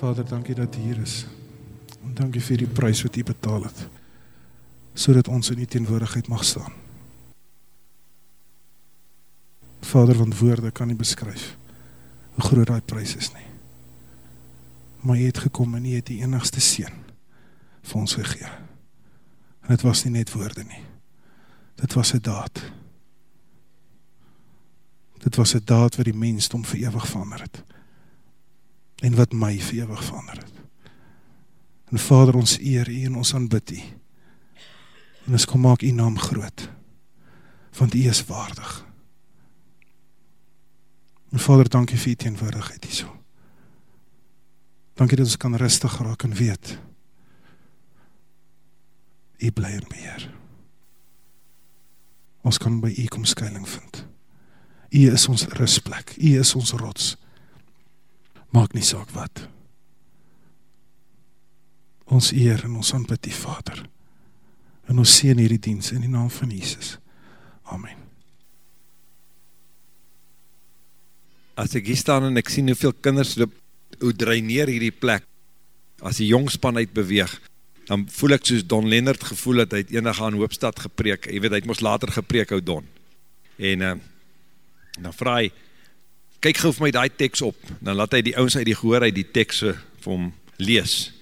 Vader, dankie dat U hier is. En dankie vir die prijs wat U betaal het, so dat ons in die teenwoordigheid mag staan. Vader, want woorde kan nie beskryf hoe groot die prijs is nie. Maar jy het gekom en jy het die enigste sien vir ons gegeen. En het was nie net woorde nie. Dit was een daad. Dit was een daad wat die mens om verewig verander het. En wat my verewig verander het. En Vader, ons eer u en ons aanbid u. En ons kom maak u naam groot. Want u is waardig. En Vader, dankie vir die teenwoordigheid hier so. Dankie dat ons kan rustig raak en weet, U bly in beheer. Ons kan by U kom skuiling vind. U is ons rustplek, U is ons rots. Maak nie saak wat. Ons eer en ons aanbid die Vader. En ons sien hierdie diens in die naam van Jesus. Amen. as ek hier staan en ek sien hoeveel kinders loop, hoe dreineer hierdie plek, as die jongspan uit beweeg, dan voel ek soos Don Lennart gevoel het, hy het enig aan Hoopstad gepreek, hy weet, hy het moest later gepreek, ou Don, en uh, dan vraag hy, kyk gauw vir my die tekst op, dan laat hy die ouds uit die gehoor uit die tekst vir hom lees,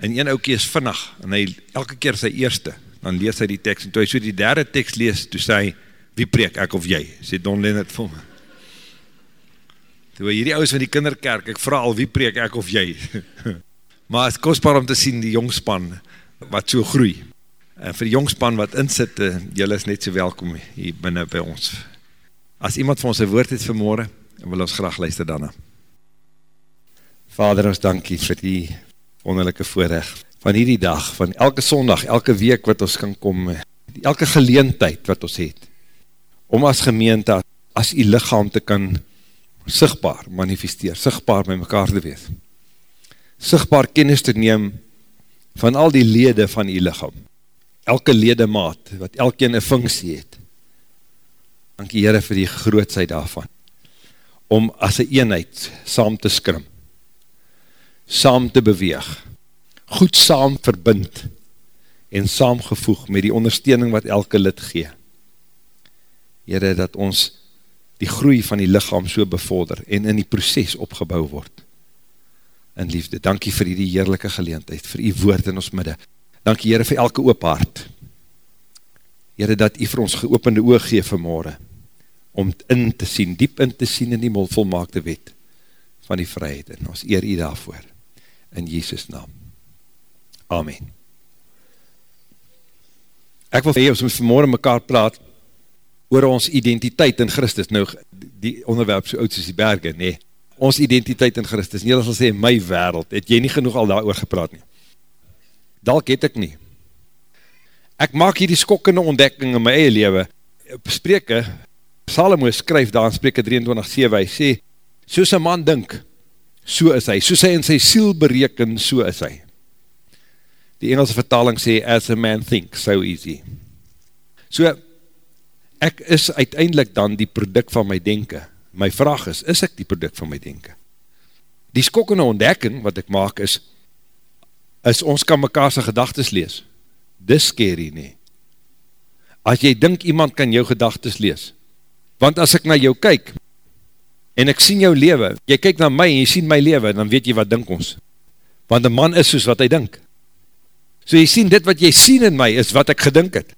en een oukie is vinnig, en hy elke keer sy eerste, dan lees hy die tekst, en toe hy so die derde tekst lees, toe sê hy, wie preek ek of jy, sê Don Lennart vir my, Toe hierdie ouds van die kinderkerk, ek vraag al wie preek ek of jy. maar het is kostbaar om te sien die jongspan wat so groei. En vir die jongspan wat insit, eh, jylle is net so welkom hier binnen by ons. As iemand van ons een woord het vanmorgen, wil ons graag luister daarna. Vader, ons dankie vir die wonderlijke voorrecht van hierdie dag, van elke sondag, elke week wat ons kan kom, elke geleentheid wat ons het, om as gemeente, as die lichaam te kan sigtbaar manifesteer, sigtbaar met mekaar te wees. Sigtbaar kennis te neem van al die lede van die lichaam. Elke ledemaat, wat elkeen een funksie het. Dank die Heere vir die grootsheid daarvan. Om as een eenheid saam te skrim. Saam te beweeg. Goed saam verbind. En saamgevoeg met die ondersteuning wat elke lid gee. Heere, dat ons die groei van die lichaam so bevorder en in die proces opgebouw word. In liefde, dankie vir die heerlijke geleentheid, vir die woord in ons midde. Dankie Heere vir elke oop hart. Heere, dat jy vir ons geopende oog gee vanmorgen, om in te sien, diep in te sien in die volmaakte wet van die vryheid. En ons eer jy daarvoor. In Jesus naam. Amen. Ek wil vir jy, ons moet vanmorgen mekaar praat, oor ons identiteit in Christus, nou die onderwerp so oud soos die berge, nee, ons identiteit in Christus, nie sal sê, my wereld, het jy nie genoeg al daar oor gepraat nie, dalk het ek nie, ek maak hier die skokkende ontdekking in my eie lewe, spreke, Salomo skryf daar in spreke 23,7, hy sê, soos een man dink, so is hy, soos hy in sy siel bereken, so is hy, die Engelse vertaling sê, as a man think, so easy, so, ek is uiteindelik dan die product van my denken. My vraag is, is ek die product van my denken? Die skokkende ontdekking wat ek maak is, is ons kan mekaar sy gedagtes lees. Dis scary nie. As jy dink iemand kan jou gedagtes lees, want as ek na jou kyk, en ek sien jou leven, jy kyk na my en jy sien my leven, dan weet jy wat dink ons. Want een man is soos wat hy dink. So jy sien, dit wat jy sien in my, is wat ek gedink het.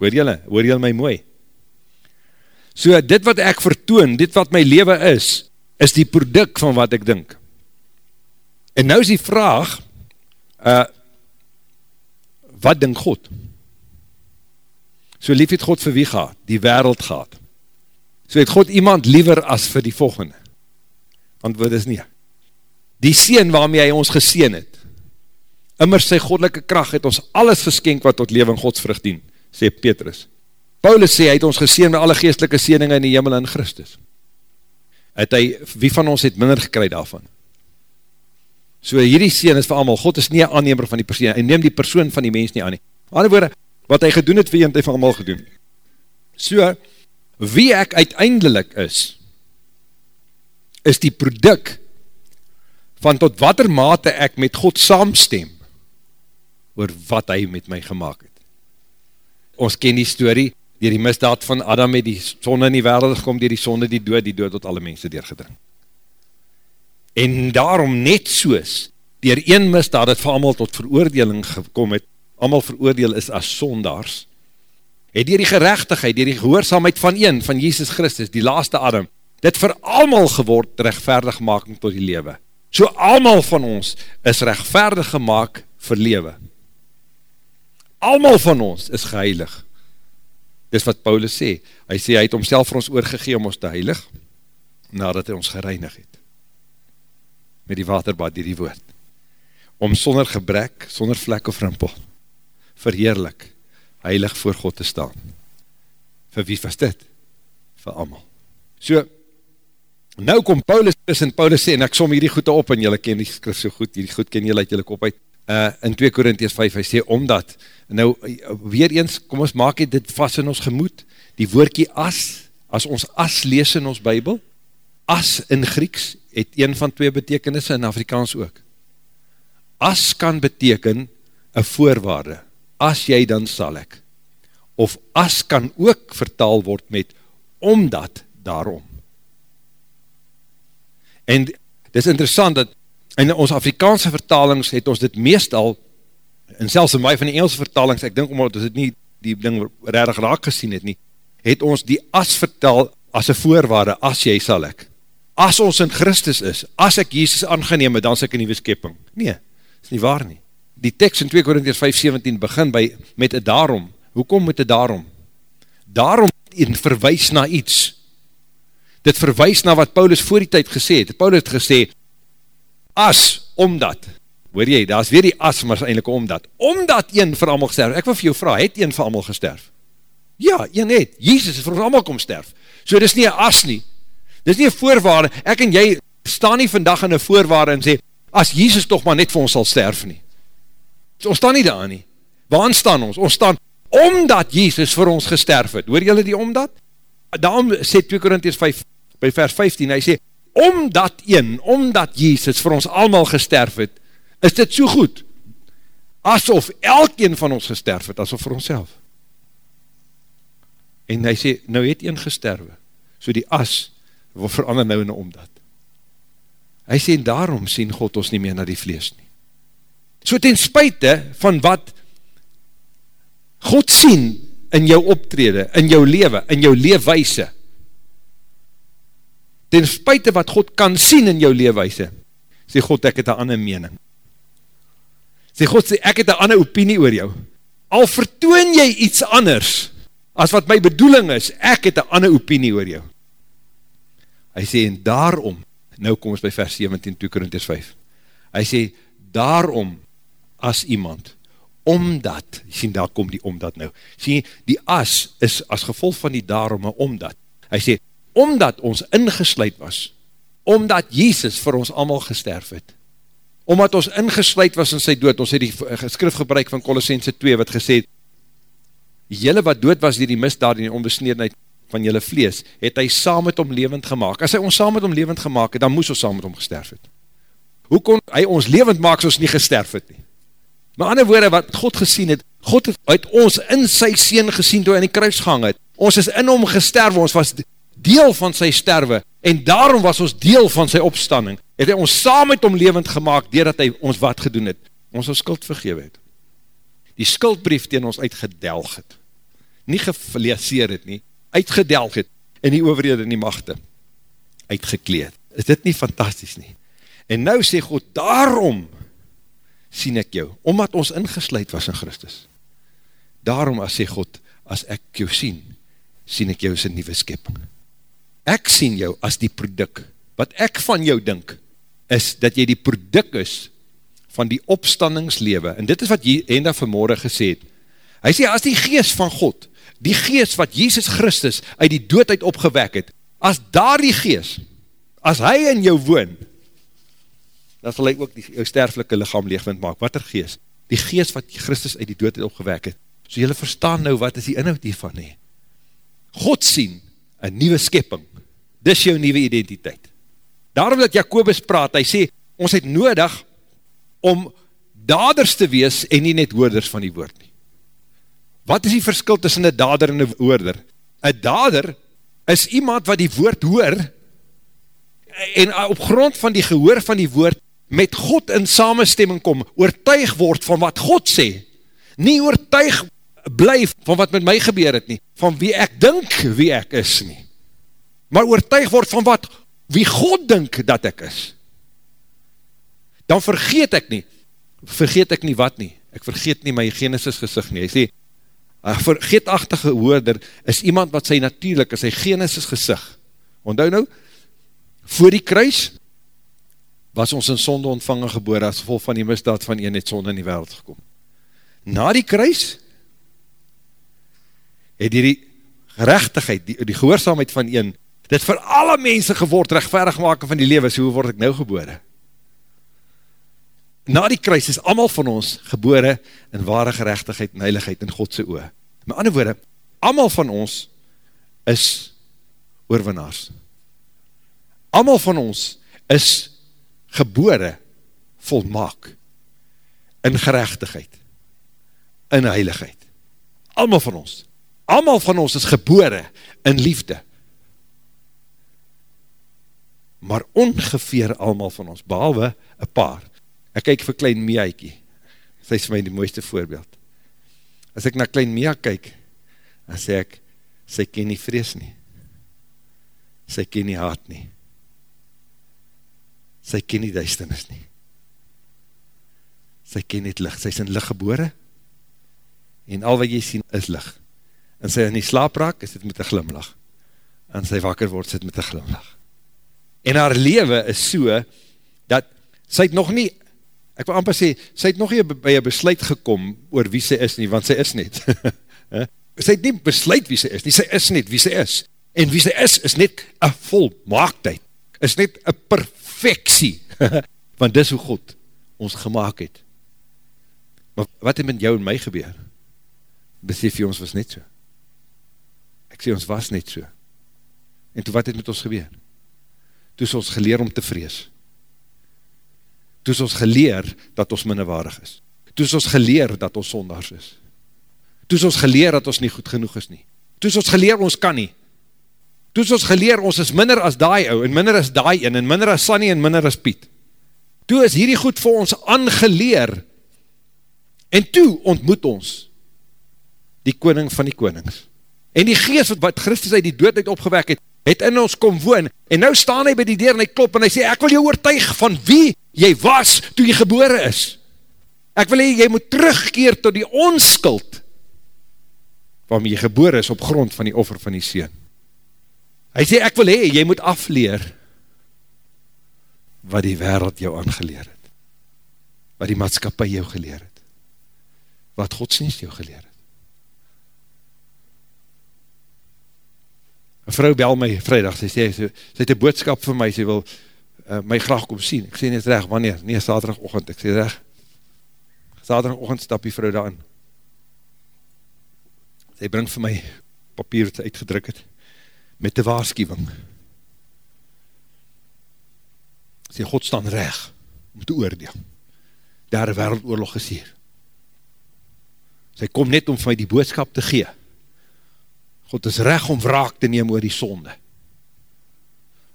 Hoor jylle, hoor jylle my mooi? So dit wat ek vertoon, dit wat my leven is, is die product van wat ek dink. En nou is die vraag, uh, wat dink God? So lief het God vir wie gaat? Die wereld gaat. So het God iemand liever as vir die volgende? Antwoord is nie. Die seen waarmee hy ons geseen het, immers sy goddelike kracht het ons alles geskenk wat tot leven godsvrucht dien, sê Petrus. Paulus sê, hy het ons geseen met alle geestelike seeninge in die hemel in Christus. Het hy, wie van ons het minder gekry daarvan? So hierdie seen is vir allemaal, God is nie een aannemer van die persoon, hy neem die persoon van die mens nie aan nie. Ander woorde, wat hy gedoen het vir jy, het hy vir allemaal gedoen. So, wie ek uiteindelik is, is die product van tot wat er mate ek met God saamstem, oor wat hy met my gemaakt het. Ons ken die story, dier die misdaad van Adam met die sonde in die wereld gekom, dier die sonde die dood, die dood tot alle mense deurgedring. En daarom net soos, dier een misdaad het vir allemaal tot veroordeling gekom het, allemaal veroordeel is as sondaars, het dier die gerechtigheid, dier die gehoorzaamheid van een, van Jesus Christus, die laaste Adam, dit vir allemaal geword rechtvaardigmaking tot die lewe. So allemaal van ons is rechtvaardig gemaakt vir lewe. Allemaal van ons is geheilig. Dis wat Paulus sê. Hy sê, hy het homself vir ons oorgegee om ons te heilig, nadat hy ons gereinig het. Met die waterbad, die die woord. Om sonder gebrek, sonder vlek of rimpel, verheerlik, heilig voor God te staan. Vir wie was dit? Vir allemaal. So, nou kom Paulus, en Paulus sê, en ek som hierdie goede op, en jylle ken die skrif so goed, hierdie goed ken jylle uit jylle kop uit, uh, in 2 Korinties 5, hy sê, omdat, nou, weer eens, kom ons maak dit vast in ons gemoed, die woordkie as, as ons as lees in ons bybel, as in Grieks, het een van twee betekenisse, in Afrikaans ook. As kan beteken, een voorwaarde, as jy dan sal ek, of as kan ook vertaal word met, omdat daarom. En dit is interessant dat in ons Afrikaanse vertalings het ons dit meestal, en selfs in my van die Engelse vertalings, ek dink omdat ons het nie die ding rarig raak gesien het nie, het ons die as vertaal as een voorwaarde, as jy sal ek. As ons in Christus is, as ek Jesus aangeneem dan is ek een nieuwe skepping. Nee, is nie waar nie. Die tekst in 2 Korinties 5:17 begin by, met een daarom. Hoekom met een daarom? Daarom in verwijs na iets. Dit verwijs na wat Paulus voor die tijd gesê het. Paulus het gesê, as, omdat, hoor jy, daar is weer die as, maar is eindelijk omdat, omdat een vir allemaal gesterf, ek wil vir jou vraag, het een vir allemaal gesterf? Ja, een het, Jezus is vir ons allemaal kom sterf, so dit is nie een as nie, dit is nie een voorwaarde, ek en jy staan nie vandag in een voorwaarde en sê, as Jezus toch maar net vir ons sal sterf nie, ons staan nie daar nie, waarin staan ons? Ons staan, omdat Jezus vir ons gesterf het, hoor jylle die omdat? Daarom sê 2 Korinties 5, by vers 15, hy sê, omdat een, omdat Jezus vir ons allemaal gesterf het, is dit so goed, asof elkeen van ons gesterf het, asof vir ons En hy sê, nou het een gesterwe, so die as, wat verander nou in een omdat. Hy sê, daarom sien God ons nie meer na die vlees nie. So ten spuite van wat God sien in jou optrede, in jou leven, in jou leefwijse, ten spuite wat God kan sien in jou leefwijse, sê God, ek het een ander mening. Sê God, sê, ek het een ander opinie oor jou. Al vertoon jy iets anders, as wat my bedoeling is, ek het een ander opinie oor jou. Hy sê, en daarom, nou kom ons by vers 17, 2 Korinties 5, hy sê, daarom, as iemand, omdat, sien, daar kom die omdat nou, sê, die as, is as gevolg van die daarom, en omdat, hy sê, omdat ons ingesluid was, omdat Jezus vir ons allemaal gesterf het, omdat ons ingesluid was in sy dood, ons het die skrif gebruik van Colossense 2, wat gesê het, jylle wat dood was die die misdaad en die onbesneedheid van jylle vlees, het hy saam met hom levend gemaakt, as hy ons saam met hom levend gemaakt het, dan moes ons saam met hom gesterf het. Hoe kon hy ons levend maak, as ons nie gesterf het nie? Maar ander woorde, wat God gesien het, God het ons in sy sien gesien, toe hy in die kruis gehang het, ons is in hom gesterf, ons was deel van sy sterwe, en daarom was ons deel van sy opstanding, het hy ons saam met hom levend gemaakt, doordat hy ons wat gedoen het, ons ons skuld vergewe het. Die skuldbrief teen ons uitgedelg het, nie gefleseer het nie, uitgedelg het, en die overhede en die machte, uitgekleed. Is dit nie fantastisch nie? En nou sê God, daarom sien ek jou, omdat ons ingesluid was in Christus. Daarom as sê God, as ek jou sien, sien ek jou as een nieuwe skepping. Ek sien jou as die product, wat ek van jou dink, is dat jy die product is van die opstandingslewe, en dit is wat Henda vanmorgen gesê het, hy sê, as die geest van God, die geest wat Jesus Christus uit die doodheid opgewek het, as daar die geest, as hy in jou woon, dan sal hy ook die jou sterflike lichaam leegwind maak, wat er geest, die geest wat Christus uit die doodheid opgewek het, so jylle verstaan nou wat is die inhoud hiervan nie, God sien, een nieuwe skepping, dis jou nieuwe identiteit. Daarom dat Jacobus praat, hy sê, ons het nodig om daders te wees en nie net hoorders van die woord nie. Wat is die verskil tussen een dader en een hoorder? Een dader is iemand wat die woord hoor en op grond van die gehoor van die woord met God in samenstemming kom, oortuig word van wat God sê, nie oortuig blijf van wat met my gebeur het nie, van wie ek dink wie ek is nie, maar oortuig word van wat wie God dink dat ek is, dan vergeet ek nie, vergeet ek nie wat nie, ek vergeet nie my genesis gezicht nie, hy sê, een vergeetachtige hoorder is iemand wat sy natuurlijk is, sy genesis gezicht, onthou nou, voor die kruis, was ons in sonde ontvangen geboor, as vol van die misdaad van een het sonde in die wereld gekom. Na die kruis, het die gerechtigheid, die, die gehoorzaamheid van een, dit vir alle mense geword rechtverig maken van die lewe, so word ek nou gebore. Na die kruis is allemaal van ons gebore in ware gerechtigheid en heiligheid in Godse oor. Met ander woorde, allemaal van ons is oorwinnaars. Allemaal van ons is gebore volmaak in gerechtigheid, in heiligheid. Allemaal van ons. Allemaal van ons is gebore in liefde. Maar ongeveer allemaal van ons, behalwe een paar. Ek kyk vir klein Miaekie. Sy is vir my die mooiste voorbeeld. As ek na klein Mia kyk, dan sê ek, sy ken nie vrees nie. Sy ken nie haat nie. Sy ken nie duisternis nie. Sy ken nie licht. Sy is in licht gebore, en al wat jy sien is licht en sy in die slaap raak, is dit met een glimlach. En sy wakker word, sit met een glimlach. En haar leven is so, dat sy het nog nie, ek wil amper sê, sy het nog nie by een besluit gekom oor wie sy is nie, want sy is net. sy het nie besluit wie sy is nie, sy is net wie sy is. En wie sy is, is net een volmaaktheid. Is net een perfectie. want dis hoe God ons gemaakt het. Maar wat het met jou en my gebeur? Besef jy ons was net so sê ons was net so. En toe wat het met ons gebeur? Toe is ons geleer om te vrees. Toe is ons geleer dat ons minnewaardig is. Toe is ons geleer dat ons sondags is. Toe is ons geleer dat ons nie goed genoeg is nie. Toe is ons geleer ons kan nie. Toe ons geleer ons is minder as daai ou, en minder as daai een, en minder as Sunny, en minder as Piet. Toe is hierdie goed vir ons aangeleer, en toe ontmoet ons die koning van die konings. En die geest wat Christus uit die dood uit opgewek het, het in ons kom woon, en nou staan hy by die deur en hy klop, en hy sê, ek wil jou oortuig van wie jy was toe jy gebore is. Ek wil jy, jy moet terugkeer tot die onskuld, waarmee jy gebore is op grond van die offer van die Seen. Hy sê, ek wil hy, jy moet afleer, wat die wereld jou aangeleer het, wat die maatskapie jou geleer het, wat godsdienst jou geleer het. Een vrou bel my vrijdag, sy sê, sy, sy het een boodskap vir my, sy wil uh, my graag kom sien. Ek sê net recht, wanneer? Nee, saterdag ochend. Ek sê recht, saterdag ochend stap die vrou daar in. Sy bring vir my papier wat sy uitgedruk het, met die waarschuwing. Sy God staan recht, om te oordeel. Daar een wereldoorlog gesier. Sy kom net om vir my die boodskap te gee, God is recht om wraak te neem oor die sonde.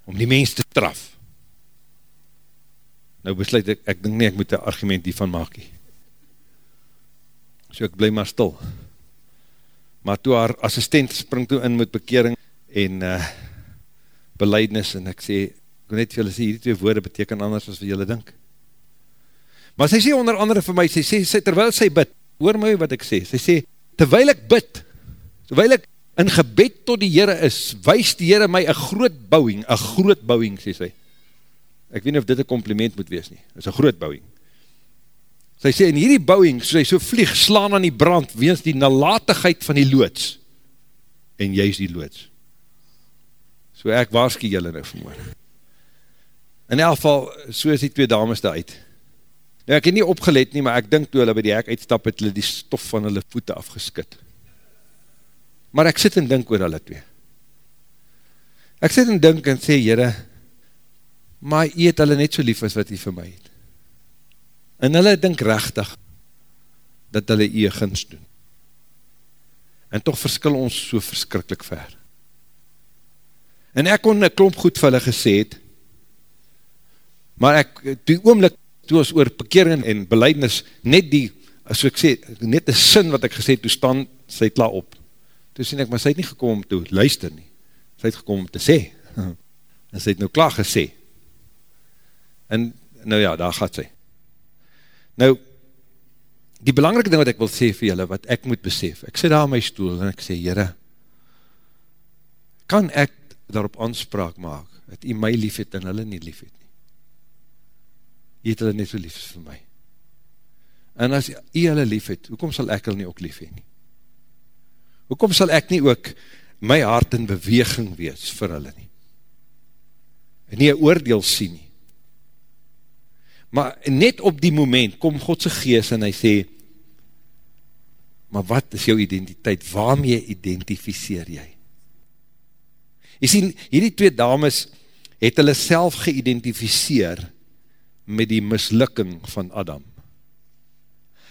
Om die mens te straf. Nou besluit ek, ek dink nie, ek moet een argument hiervan maak. So ek bly maar stil. Maar toe haar assistent spring toe in met bekering en uh, beleidnis en ek sê, ek wil net vir julle sê, hierdie twee woorde beteken anders as wat julle dink. Maar sy sê onder andere vir my, sy sê, sy, terwyl sy bid, hoor my wat ek sê, sy sê, terwyl ek bid, terwyl ek in gebed tot die Heere is, wees die Heere my een groot bouwing, een groot bouwing, sê sy. Ek weet nie of dit een compliment moet wees nie, is een groot bouwing. Sy sê, in hierdie bouwing, so sy so vlieg, slaan aan die brand, weens die nalatigheid van die loods, en jy is die loods. So ek waarskie julle nou vanmorgen. In elk geval, so is die twee dames daar uit. Nou ek het nie opgelet nie, maar ek dink toe hulle by die hek uitstap, het hulle die stof van hulle voete afgeskit. Maar ek sit en dink oor hulle twee. Ek sit en dink en sê, Heere, maar jy het hulle net so lief as wat jy vir my het. En hulle dink rechtig, dat hulle jy gins doen. En toch verskil ons so verskrikkelijk ver. En ek kon een klomp goed vir hulle gesê het, maar ek, die oomlik, toe ons oor bekering en beleidnis, net die, as ek sê, net die sin wat ek gesê het, toe staan sy klaar op. Toe sê ek, maar sy het nie gekom om te luister nie, sy het gekom om te sê, en sy het nou klaar gesê. En, nou ja, daar gaat sy. Nou, die belangrike ding wat ek wil sê vir julle, wat ek moet besef, ek sê daar in my stoel, en ek sê, Heere, kan ek daarop aanspraak maak, dat jy my lief het, en hulle nie lief het nie. Jy het hulle net so lief vir my. En as jy hulle lief het, hoekom sal ek hulle nie ook lief het nie? Hoekom sal ek nie ook my hart in beweging wees vir hulle nie? En nie een oordeel sien nie. Maar net op die moment kom Godse geest en hy sê, maar wat is jou identiteit? Waarmee identificeer jy? Jy sien, hierdie twee dames het hulle self geïdentificeer met die mislukking van Adam.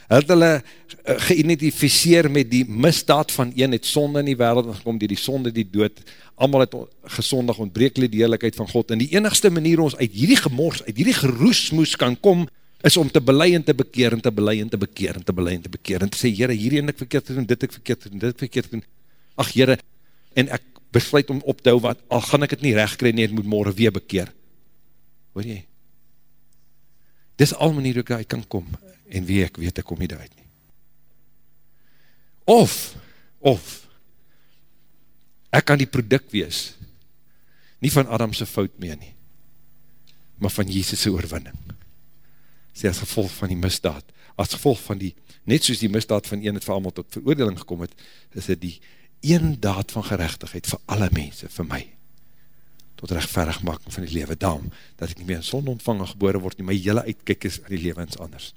Hulle het hulle eh, geïdentificeer met die misdaad van een, het sonde in die wereld gekom, die die sonde, die dood, allemaal het gesondig, ontbreek die heerlijkheid van God, en die enigste manier ons uit hierdie gemors, uit hierdie geroesmoes kan kom, is om te belei en te bekeer, en te belei en te bekeer, en te belei en te bekeer, en te sê, Heere, hierdie en ek verkeerd doen, dit ek verkeerd doen, dit ek verkeerd doen, ach Heere, en ek besluit om op te hou, wat, al gaan ek het nie recht krijg, nie, het moet morgen weer bekeer. Hoor jy? Dis al manier hoe ek kan kom, en wie ek weet, ek kom nie uit nie. Of, of, ek kan die product wees, nie van Adamse fout meer nie, maar van Jesus' oorwinning. Sê as gevolg van die misdaad, as gevolg van die, net soos die misdaad van een het vir allemaal tot veroordeling gekom het, is dit die een daad van gerechtigheid vir alle mense, vir my, tot rechtverig maken van die lewe, daarom, dat ek nie meer in son ontvangen gebore word, nie my hele uitkik is aan die levens anders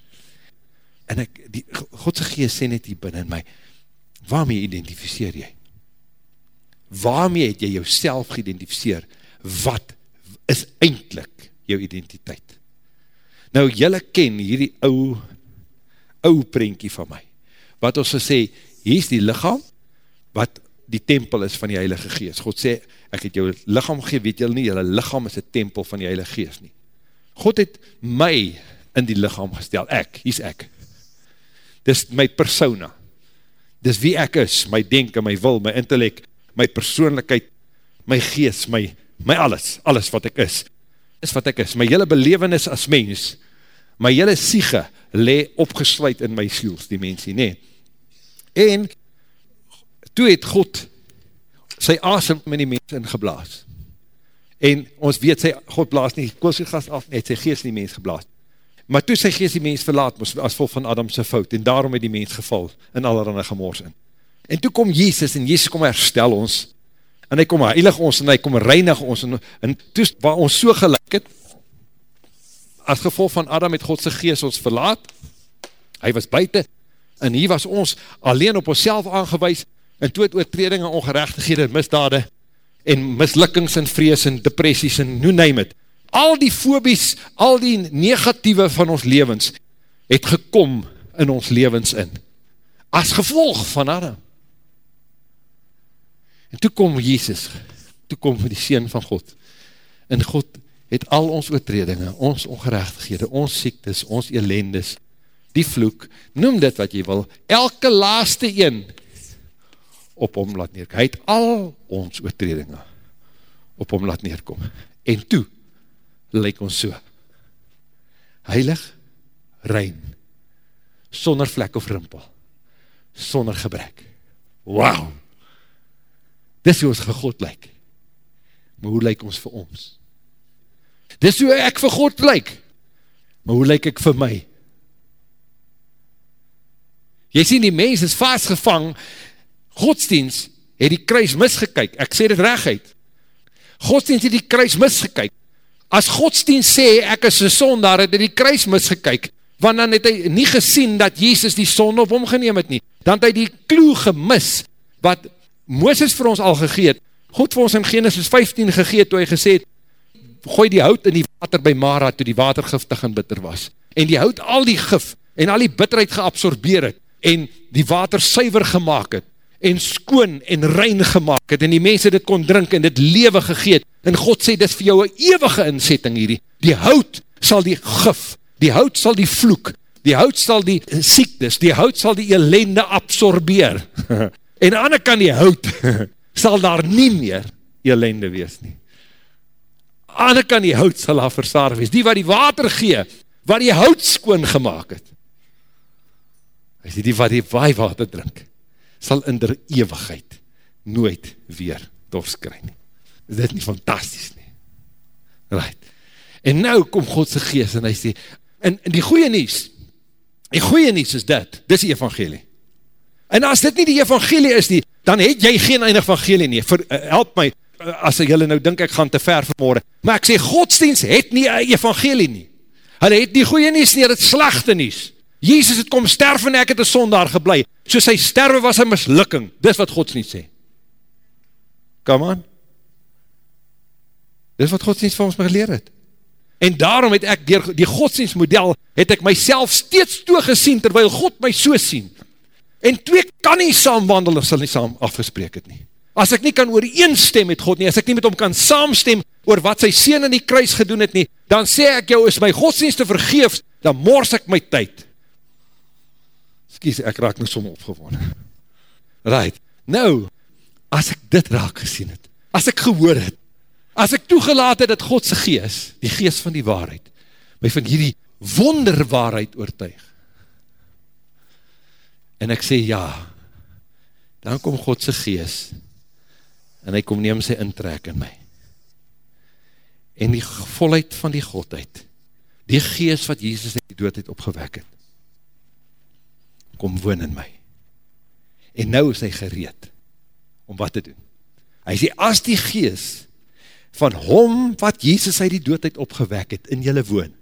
en ek, die, Godse geest sê net hier binnen my, waarmee identificeer jy? Waarmee het jy jouself geïdentificeer? Wat is eindelijk jou identiteit? Nou, jylle ken hierdie ou, ou prentjie van my, wat ons sê, hier is die lichaam, wat die tempel is van die Heilige Geest. God sê, ek het jou lichaam gegeven, weet jylle nie, jylle lichaam is die tempel van die Heilige Geest nie. God het my in die lichaam gestel, ek, hier ek, dis my persona, dis wie ek is, my denken, my wil, my intellect, my persoonlijkheid, my geest, my, my alles, alles wat ek is, is wat ek is, my hele belevenis as mens, my hele siege, le opgesluit in my siels, die mensie, nee, en, toe het God, sy asem met die mens ingeblaas, en ons weet, sy, God blaas nie, koolsiegas af, net sy geest in die mens geblaas, Maar toe sy geest die mens verlaat, moes as vol van Adamse fout, en daarom het die mens geval, in allerhande gemors in. En toe kom Jezus, en Jezus kom herstel ons, en hy kom heilig ons, en hy kom reinig ons, en, en toe waar ons so gelijk het, as gevolg van Adam het Godse geest ons verlaat, hy was buiten, en hier was ons alleen op ons aangewees, en toe het oortreding en ongerechtighede, misdade, en mislukkings en vrees en depressies en nu neem het, al die fobies, al die negatieve van ons levens, het gekom in ons levens in, as gevolg van Adam. En toe kom Jesus, toe kom die Seen van God, en God het al ons oortredinge, ons ongerechtighede, ons siektes, ons elendes, die vloek, noem dit wat jy wil, elke laaste een, op hom laat neerkom. Hy het al ons oortredinge, op hom laat neerkom. En toe, lyk ons so. Heilig, rein, sonder vlek of rimpel, sonder gebrek. Wauw! Dis hoe ons gegod lyk. Maar hoe lyk ons vir ons? Dis hoe ek vir God lyk. Maar hoe lyk ek vir my? Jy sien die mens is vastgevang, godsdienst het die kruis misgekyk, ek sê dit recht godsdienst het die kruis misgekyk, as godsdienst sê, ek is een sondaar, het hy die kruis misgekyk, want dan het hy nie gesien, dat Jezus die sonde op hom geneem het nie, dan het hy die kloe gemis, wat Mooses vir ons al gegeet, God vir ons in Genesis 15 gegeet, toe hy gesê het, gooi die hout in die water by Mara, toe die water giftig en bitter was. En die hout al die gif, en al die bitterheid geabsorbeer het, en die water suiver gemaakt het, en skoon en rein gemaakt het, en die mense dit kon drink, en dit lewe gegeet, en God sê, dit is vir jou een eeuwige inzetting hierdie, die hout sal die gif, die hout sal die vloek, die hout sal die siektes, die hout sal die ellende absorbeer, en aan die kan die hout, sal daar nie meer ellende wees nie. Aan die kan die hout sal daar versaar wees, die wat die water gee, wat die hout skoon gemaakt het, is die wat die waai water drink, sal in der eeuwigheid nooit weer dorskry nie. Is dit nie fantastisch nie? Right. En nou kom Godse geest en hy sê, en, en die goeie nies, die goeie nies is dit, dit is die evangelie. En as dit nie die evangelie is nie, dan het jy geen einde evangelie nie. Ver, uh, help my, uh, as jylle nou dink ek gaan te ver vanmorgen. Maar ek sê, godsdienst het nie evangelie nie. Hulle het die goeie nies nie, het slechte nies. Jezus het kom sterf en ek het een sondaar geblei. So sy sterwe was een mislukking. Dis wat godsdienst sê. Come on. Dis wat godsdienst vir ons my geleer het. En daarom het ek dier die godsdienstmodel, het ek myself steeds toegesien, terwyl God my so sien. En twee kan nie saam wandel, of sal nie saam afgespreek het nie. As ek nie kan ooreenstem met God nie, as ek nie met hom kan saamstem, oor wat sy sien in die kruis gedoen het nie, dan sê ek jou, is my godsdienst te vergeef, dan mors ek my tyd. Skies, ek raak nou som opgewonnen. Right, nou, as ek dit raak gesien het, as ek gehoor het, as ek toegelaat het dat Godse gees, die gees van die waarheid, my van hierdie wonderwaarheid oortuig, en ek sê ja, dan kom Godse gees, en hy kom neem sy intrek in my, en die volheid van die Godheid, die gees wat Jesus in die doodheid opgewek het, kom woon in my, en nou is hy gereed, om wat te doen, hy sê, as die gees, van hom wat Jesus uit die doodheid opgewek het in jylle woon,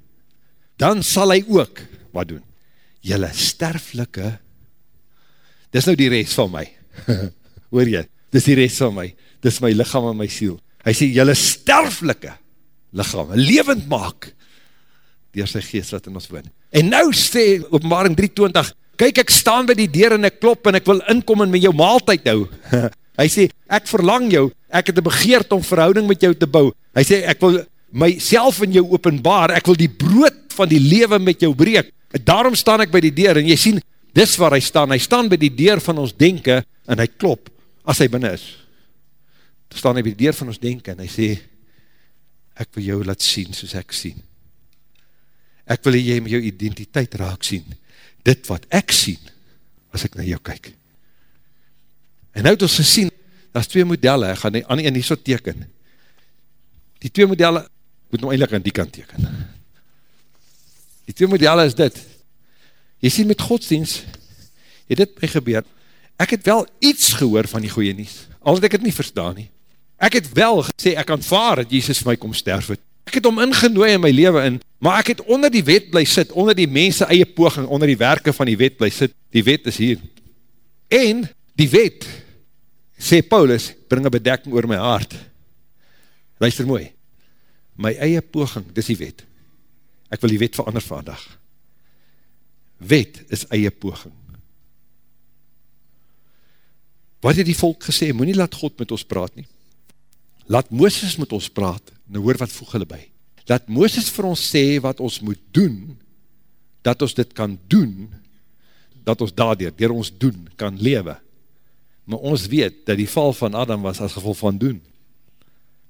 dan sal hy ook, wat doen? Jylle sterflike, dis nou die rest van my, hoor jy, dis die rest van my, dis my lichaam en my siel, hy sê, jylle sterflike lichaam, levend maak, dier sy geest wat in ons woon. En nou sê, openbaring 320, kyk ek staan by die deur en ek klop en ek wil inkom en met jou maaltijd hou, Hy sê, ek verlang jou, ek het een begeerd om verhouding met jou te bou. Hy sê, ek wil myself in jou openbaar, ek wil die brood van die lewe met jou breek. Daarom staan ek by die deur, en jy sien, dis waar hy staan, hy staan by die deur van ons denken, en hy klop, as hy binnen is. Dan staan hy by die deur van ons denken, en hy sê, ek wil jou laat sien, soos ek sien. Ek wil jy met jou identiteit raak sien, dit wat ek sien, as ek na jou kyk. En nou het ons gesien, daar is twee modelle, ek gaan die ander een nie so teken. Die twee modelle, moet nou eindelijk aan die kant teken. Die twee modelle is dit, jy sien met godsdienst, het dit my gebeur, ek het wel iets gehoor van die goeie nies, al het ek het nie verstaan nie. Ek het wel gesê, ek aanvaar dat Jesus vir my kom sterf het. Ek het om ingenooi in my leven in, maar ek het onder die wet bly sit, onder die mense eie poging, onder die werke van die wet bly sit, die wet is hier. En die wet, sê Paulus, bring een bedekking oor my hart. Luister mooi, my eie poging, dis die wet. Ek wil die wet verander vandag. Wet is eie poging. Wat het die volk gesê, moet nie laat God met ons praat nie. Laat Mooses met ons praat, nou hoor wat voeg hulle by. Laat Mooses vir ons sê wat ons moet doen, dat ons dit kan doen, dat ons daardoor, dier ons doen, kan lewe maar ons weet dat die val van Adam was as gevolg van doen.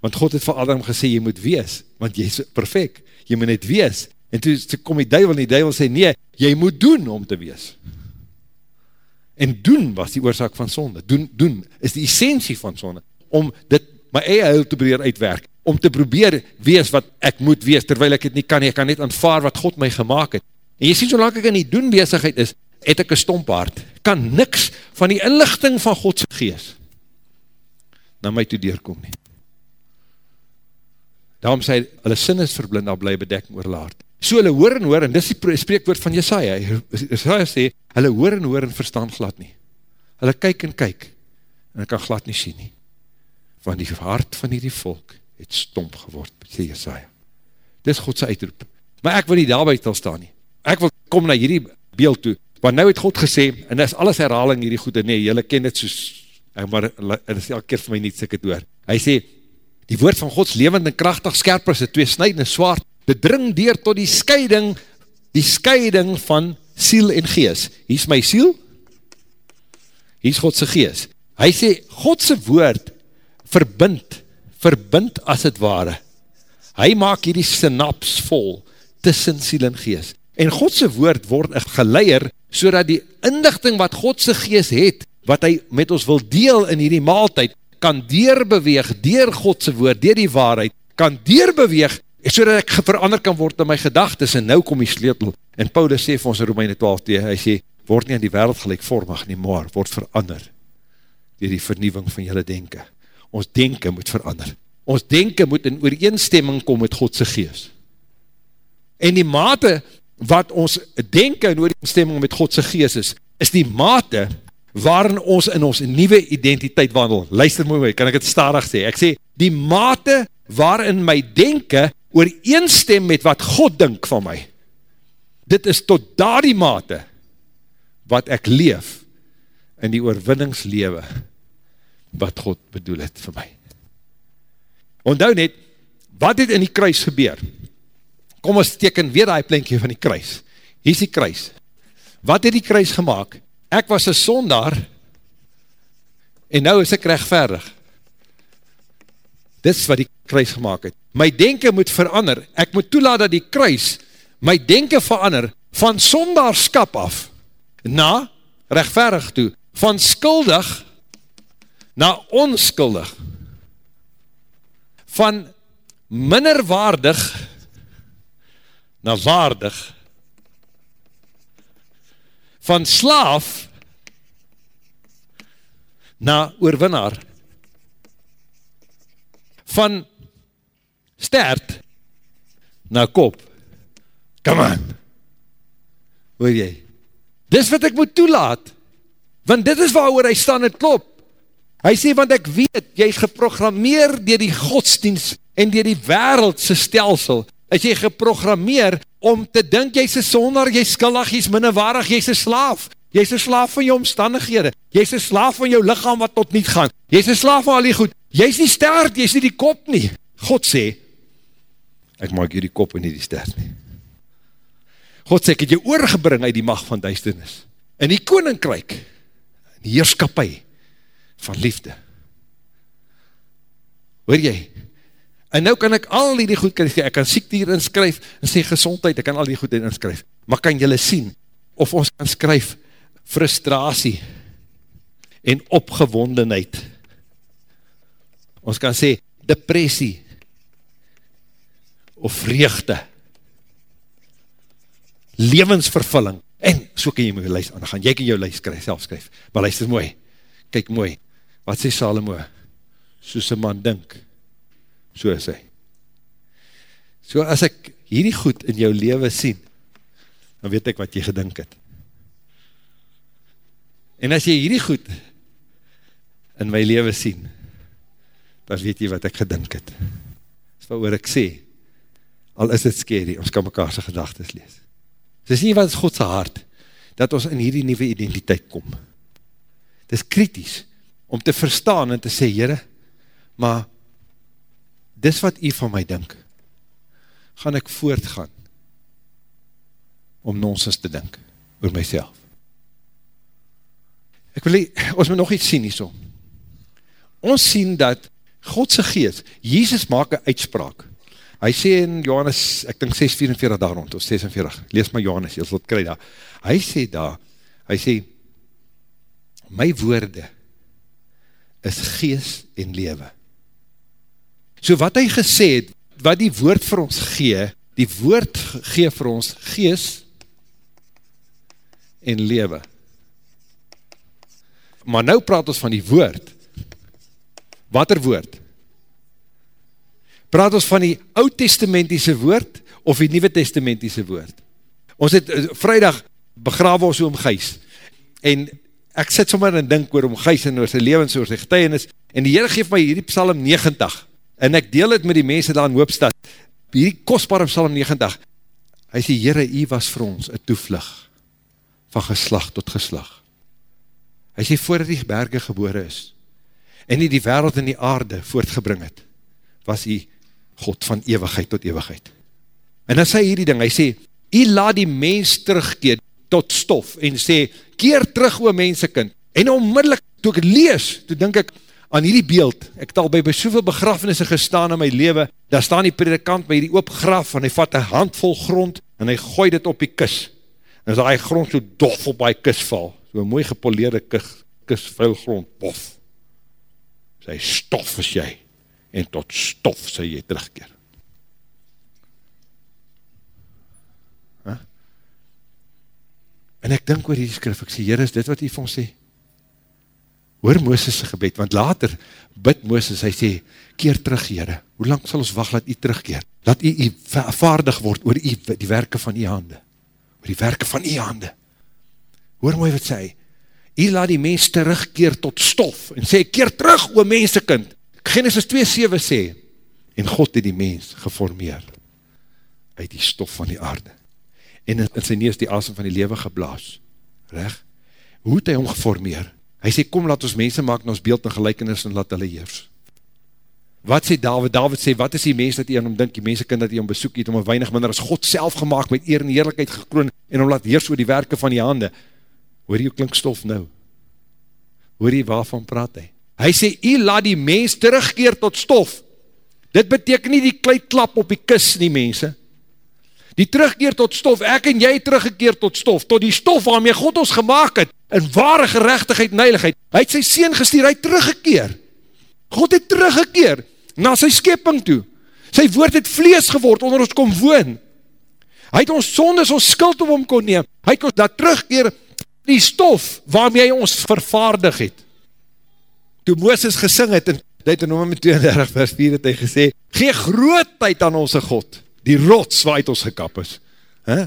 Want God het vir Adam gesê, jy moet wees, want jy is perfect, jy moet net wees. En toe, toe kom die duivel en die duivel sê, nee, jy moet doen om te wees. En doen was die oorzaak van sonde. Doen, doen is die essentie van sonde. Om dit my eie huil te probeer uitwerk. Om te probeer wees wat ek moet wees, terwijl ek het nie kan, ek kan net aanvaar wat God my gemaakt het. En jy sê, solang ek in die doen bezigheid is, het ek een stompaard, kan niks van die inlichting van Godse gees na my toe deurkom nie. Daarom sê, hulle sin is verblind, daar bly bedekking oorlaard. So hulle hoor en hoor, en dis die spreekwoord van Jesaja, Jesaja sê, hulle hoor en hoor en verstaan glad nie. Hulle kyk en kyk, en hulle kan glad nie sien nie. Want die hart van die volk het stomp geword, sê Jesaja. Dis Godse uitroep. Maar ek wil nie daarby stil staan nie. Ek wil kom na hierdie beeld toe, want nou het God gesê, en is alles herhaling hierdie goede, nee, jylle ken het soos, maar het is elke keer vir my niet sikke door. Hy sê, die woord van Gods levend en krachtig skerp is, die twee snijdende zwaard, dit dring deur tot die scheiding, die scheiding van siel en gees. Hier is my siel, hier is Godse gees. Hy sê, Godse woord verbind, verbind as het ware. Hy maak hierdie synaps vol tussen siel en gees. En Godse woord word geleier, so die indigting wat Godse gees het, wat hy met ons wil deel in hierdie maaltijd, kan deurbeweeg, deur Godse woord, deur die waarheid, kan deurbeweeg, so dat ek verander kan word in my gedagtes, en nou kom die sleutel, en Paulus sê vir ons in Romeine 12, die, hy sê, word nie aan die wereld gelijkvormig nie, maar word verander, dier die vernieuwing van jylle denken. Ons denken moet verander. Ons denken moet in ooreenstemming kom met Godse geest. En die mate wat ons denken in ooreenstemming met Godse geest is, is die mate waarin ons in ons nieuwe identiteit wandel. Luister mooi, kan ek het starig sê. Ek sê, die mate waarin my denken ooreenstem met wat God dink van my. Dit is tot daar die mate wat ek leef in die oorwinningslewe wat God bedoel het vir my. Ondou net, wat het in die kruis gebeur? Kom ons teken weer die plinkje van die kruis. Hier is die kruis. Wat het die kruis gemaakt? Ek was een sondaar en nou is ek rechtverdig. Dit is wat die kruis gemaakt het. My denken moet verander. Ek moet toelaat dat die kruis my denken verander van sondaarskap af na rechtverig toe. Van skuldig na onskuldig. Van minderwaardig na waardig. Van slaaf na oorwinnaar. Van stert na kop. Come on. Hoor jy? Dis wat ek moet toelaat. Want dit is waar hy staan en klop. Hy sê, want ek weet, jy is geprogrammeer dier die godsdienst en dier die wereldse stelsel. Is jy geprogrammeer om te dink, jy is een sonder, jy is skuldig, jy is minnewarig, jy is een slaaf. Jy is een slaaf van jou omstandighede. Jy is een slaaf van jou lichaam wat tot niet gaan. Jy is een slaaf van al die goed. Jy is nie sterk, jy is nie die kop nie. God sê, ek maak hier die kop en nie die ster nie. God sê, ek het jou oorgebring uit die macht van duisternis, in die koninkryk, in die heerskapie van liefde. Hoor jy? En nou kan ek al die goed kan, ek kan siekte hier inskryf, en sê gezondheid, ek kan al die goed inskryf, maar kan jylle sien, of ons kan skryf, frustratie, en opgewondenheid, ons kan sê, depressie, of vreugde, levensvervulling, en so kan jy my lijst aan. Gaan, jy kan jou lijst skryf, self skryf, maar luister mooi, kyk mooi, wat sê Salomo, soos een man dink, so is hy. So as ek hierdie goed in jou leven sien, dan weet ek wat jy gedink het. En as jy hierdie goed in my leven sien, dan weet jy wat ek gedink het. Dis wat oor ek sê, al is het scary, ons kan mekaar sy gedagtes lees. Dis nie wat is Godse hart, dat ons in hierdie nieuwe identiteit kom. Dis kritisch, om te verstaan en te sê, Heere, maar, dis wat u van my dink, gaan ek voortgaan, om nonsens te dink, oor myself. Ek wil, ons moet nog iets sien hierso. Ons sien dat, Godse geest, Jezus maak een uitspraak, Hy sê in Johannes, ek dink 644 daar rond, of 46, lees maar Johannes, jy sal het kry daar. Hy sê daar, hy sê, my woorde is gees en lewe. So wat hy gesê het, wat die woord vir ons gee, die woord gee vir ons gees en lewe. Maar nou praat ons van die woord. Wat er woord? praat ons van die oud-testamentiese woord of die nieuwe testamentiese woord. Ons het uh, vrijdag begrawe ons oom Gijs en ek sit sommer en dink oor oom Gijs en oor sy levens, oor sy getuienis en die Heere geef my hierdie psalm 90 en ek deel het met die mense daar in Hoopstad, hierdie kostbare psalm 90, hy sê, Heere, hy was vir ons een toevlug, van geslag tot geslag. Hy sê, voordat die berge gebore is, en nie die wereld en die aarde voortgebring het, was hy God van eeuwigheid tot eeuwigheid. En dan sê hy hierdie ding, hy sê, hy laat die mens terugkeer tot stof, en sê, keer terug oor mensekind, en onmiddellik, toe ek lees, toe denk ek, aan hierdie beeld, ek het al by, by soveel begrafenisse gestaan in my leven, daar staan die predikant by hierdie oopgraf, en hy vat een handvol grond, en hy gooi dit op die kus, en as die grond so dof op die kus val, so een mooi gepoleerde kus, kus vuil grond, bof, sy stof is jy, en tot stof sy jy terugkeer. En ek dink oor die skrif, ek sê, Heer, is dit wat hy vir ons sê? Hoor Mooses gebed, want later bid Mooses, hy sê, keer terug, Heere, hoe lang sal ons wacht, laat u terugkeer, laat u, u vaardig word oor u, die werke van u hande, oor die werke van u hande. Hoor mooi wat sê, u laat die mens terugkeer tot stof, en sê, keer terug, o mensekind, Genesis 2,7 sê, en God het die mens geformeer, uit die stof van die aarde, en in sy neus die asem van die lewe geblaas, recht, hoe het hy hom geformeer, Hy sê, kom laat ons mense maak na ons beeld en gelijkenis en laat hulle heers. Wat sê David? David sê, wat is die mens dat hy aan hom dink, die mense kind dat hy hom besoek het, om een weinig minder as God self gemaakt met eer en eerlijkheid gekroon, en om laat heers oor die werke van die hande. Hoor jy hoe klink stof nou? Hoor jy waarvan praat hy? Hy sê, hy laat die mens terugkeer tot stof. Dit beteken nie die kleidklap op die kus nie, mense. Die terugkeer tot stof, ek en jy teruggekeer tot stof, tot die stof waarmee God ons gemaakt het, in ware gerechtigheid en heiligheid. Hy het sy sien gestuur, hy het teruggekeer. God het teruggekeer na sy skepping toe. Sy woord het vlees geword onder ons kom woon. Hy het ons sondes, ons skuld op hom kon neem. Hy het ons dat terugkeer die stof waarmee hy ons vervaardig het. Toe Mooses gesing het in Deuteronomium 32 vers 4 het hy gesê, gee grootheid aan onze God, die rots waar uit ons gekap is. Huh?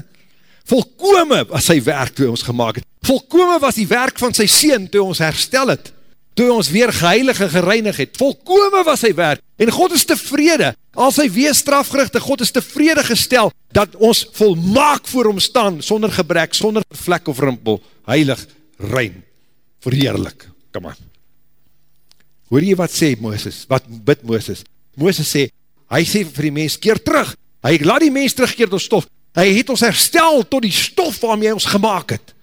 Volkome was sy werk toe ons gemaakt het. Volkome was die werk van sy sien toe ons herstel het. Toe ons weer geheilig en gereinig het. Volkome was sy werk. En God is tevrede. Al sy wees strafgerichte, God is tevrede gestel dat ons volmaak voor hom staan, sonder gebrek, sonder vlek of rimpel, heilig, rein, verheerlik. Kom aan. Hoor jy wat sê Mooses? Wat bid Mooses? Mooses sê, hy sê vir die mens, keer terug. Hy laat die mens terugkeer tot stof. Hy het ons herstel tot die stof waarmee hy ons gemaakt het.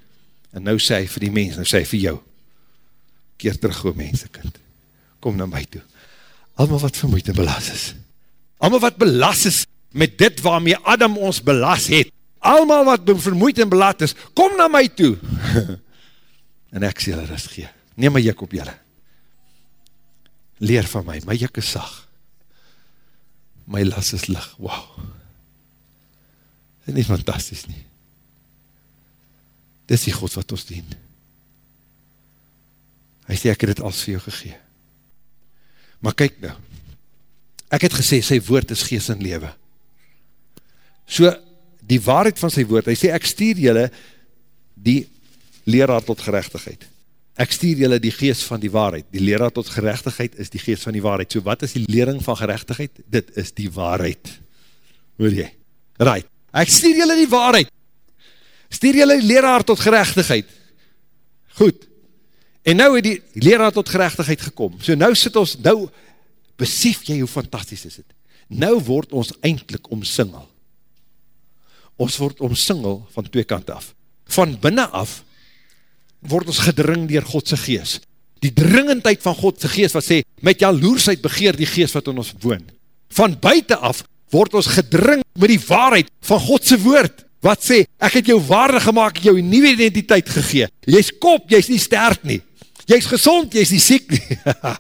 En nou sê hy vir die mens, nou sê hy vir jou, keer terug o mensekind, kom na my toe. Allemaal wat vermoeid en belas is. Allemaal wat belas is met dit waarmee Adam ons belas het. Allemaal wat vermoeid en belas is, kom na my toe. en ek sê julle rust gee. Neem my jik op julle. Leer van my, my jik is sag. My las is lig, wauw. Dit is nie fantastisch nie. Dit is die God wat ons dien. Hy sê, ek het dit als vir jou gegee. Maar kyk nou, ek het gesê, sy woord is gees en lewe. So, die waarheid van sy woord, hy sê, ek stuur julle die leraar tot gerechtigheid. Ek stuur julle die gees van die waarheid. Die leraar tot gerechtigheid is die gees van die waarheid. So wat is die lering van gerechtigheid? Dit is die waarheid. Hoor jy? Right. Ek stuur julle die waarheid. Stuur julle die leraar tot gerechtigheid. Goed. En nou het die leraar tot gerechtigheid gekom. So nou sit ons, nou besef jy hoe fantastisch is het. Nou word ons eindelijk omsingel. Ons word omsingel van twee kant af. Van binnen af word ons gedring dier Godse gees. Die dringendheid van Godse gees wat sê, met jaloersheid begeer die gees wat in ons woon. Van buiten af word ons gedring met die waarheid van Godse woord, wat sê, ek het jou waarde gemaakt, jou nieuwe identiteit gegee, jy is kop, jy is nie sterk nie, jy is gezond, jy is nie siek nie,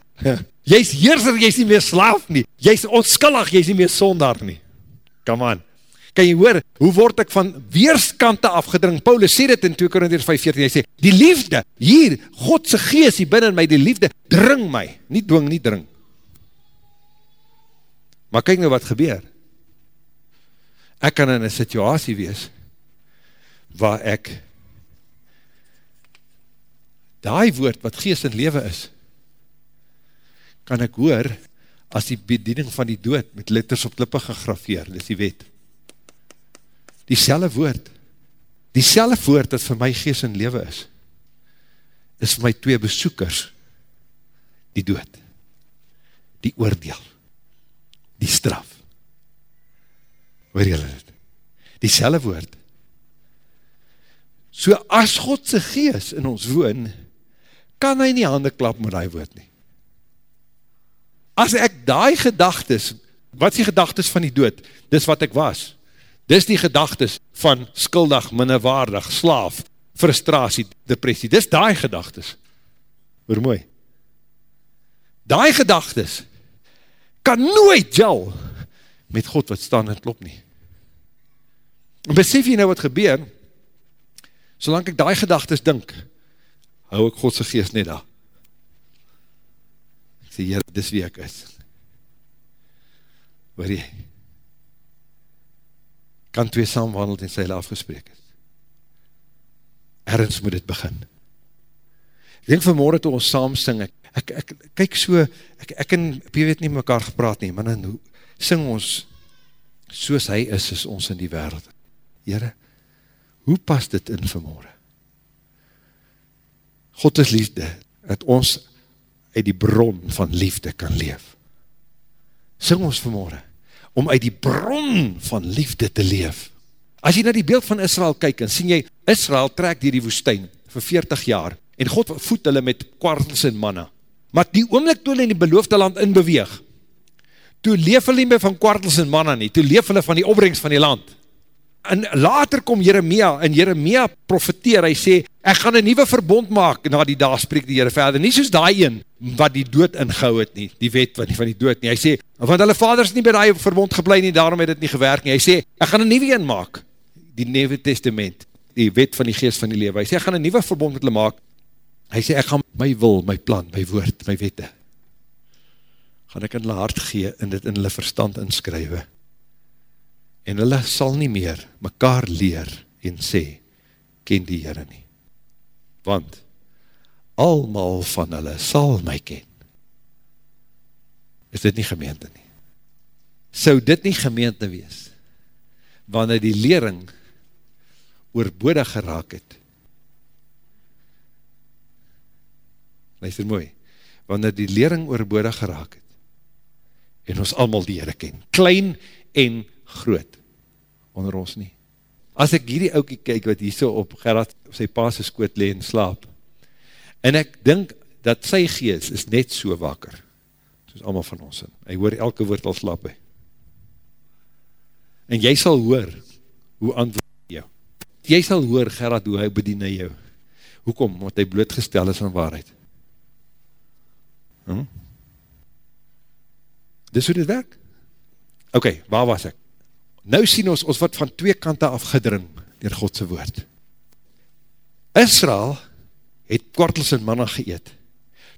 jy is heerser, jy is nie meer slaaf nie, jy is onskillig, jy is nie meer sonder nie, come on, kan jy hoor, hoe word ek van weerskante afgedring, Paulus sê dit in 2 Korinthus 5,14, hy sê, die liefde, hier, Godse geest hier binnen my, die liefde, dring my, nie dwing, nie dring, maar kyk nou wat gebeur, ek kan in een situasie wees, waar ek, die woord wat geest en leven is, kan ek hoor, as die bediening van die dood met letters op klippe gegrafeer, dit is die wet. Die selle woord, die selle woord dat vir my geest en lewe is, is vir my twee besoekers, die dood, die oordeel, die straf. Hoor jylle dit? Die selle woord. So as Godse geest in ons woon, kan hy nie handen klap met die woord nie. As ek die gedagtes, wat is die gedagtes van die dood? Dis wat ek was. Dis die gedagtes van skuldig, minnewaardig, slaaf, frustratie, depressie. Dis die gedagtes. Hoor mooi. Die gedagtes kan nooit gel met God wat staan en klop nie. En besef jy nou wat gebeur, solang ek die gedagtes dink, hou ek Godse geest net daar. Ek sê, Heer, dis wie ek is. Hoor jy? Kan twee saamwandel en sy hulle afgesprek is. Ergens moet dit begin. Ek denk vanmorgen toe ons saam sing, ek, ek, ek, kyk so, ek, ek en, jy weet nie mekaar gepraat nie, maar dan sing ons, soos hy is, is ons in die wereld. Heere, hoe pas dit in vanmorgen? God is liefde, dat ons uit die bron van liefde kan leef. Sing ons vanmorgen, om uit die bron van liefde te leef. As jy na die beeld van Israel kyk, en sien jy, Israel trek dier die woestijn vir 40 jaar, en God voed hulle met kwartels en manna. Maar die oomlik toe hulle in die beloofde land inbeweeg, toe leef hulle nie meer van kwartels en manna nie, toe leef hulle van die opbrengst van die land en later kom Jeremia, en Jeremia profeteer, hy sê, ek gaan een nieuwe verbond maak, na die dag spreek die Heere verder, nie soos die een, wat die dood ingehou het nie, die wet van die, van die dood nie, hy sê, want hulle vaders nie by die verbond geblei nie, daarom het het nie gewerk nie, hy sê, ek gaan een nieuwe een maak, die Nieuwe Testament, die wet van die geest van die lewe, hy sê, ek gaan een nieuwe verbond met hulle maak, hy sê, ek gaan my wil, my plan, my woord, my wette, gaan ek in hulle hart gee, en dit in hulle verstand inskrywe, en hulle sal nie meer mekaar leer en sê, ken die Heere nie. Want, almal van hulle sal my ken. Is dit nie gemeente nie? Sou dit nie gemeente wees, wanneer die lering oorbodig geraak het? Luister mooi, wanneer die lering oorbodig geraak het, en ons allemaal die Heere ken, klein en groot, onder ons nie. As ek hierdie oukie kyk wat hier so op Gerard sy paase skoot le en slaap, en ek dink dat sy gees is net so wakker, soos allemaal van ons in. Hy hoor elke woord al slaap hy. En jy sal hoor, hoe antwoord jou. Jy sal hoor, Gerard, hoe hy bedien na jou. Hoekom? Want hy blootgestel is aan waarheid. Hm? Dis hoe dit werk. Okay, waar was ek? Nou sien ons, ons wat van twee kante afgedring dier Godse woord. Israel het kwartels en manna geëet,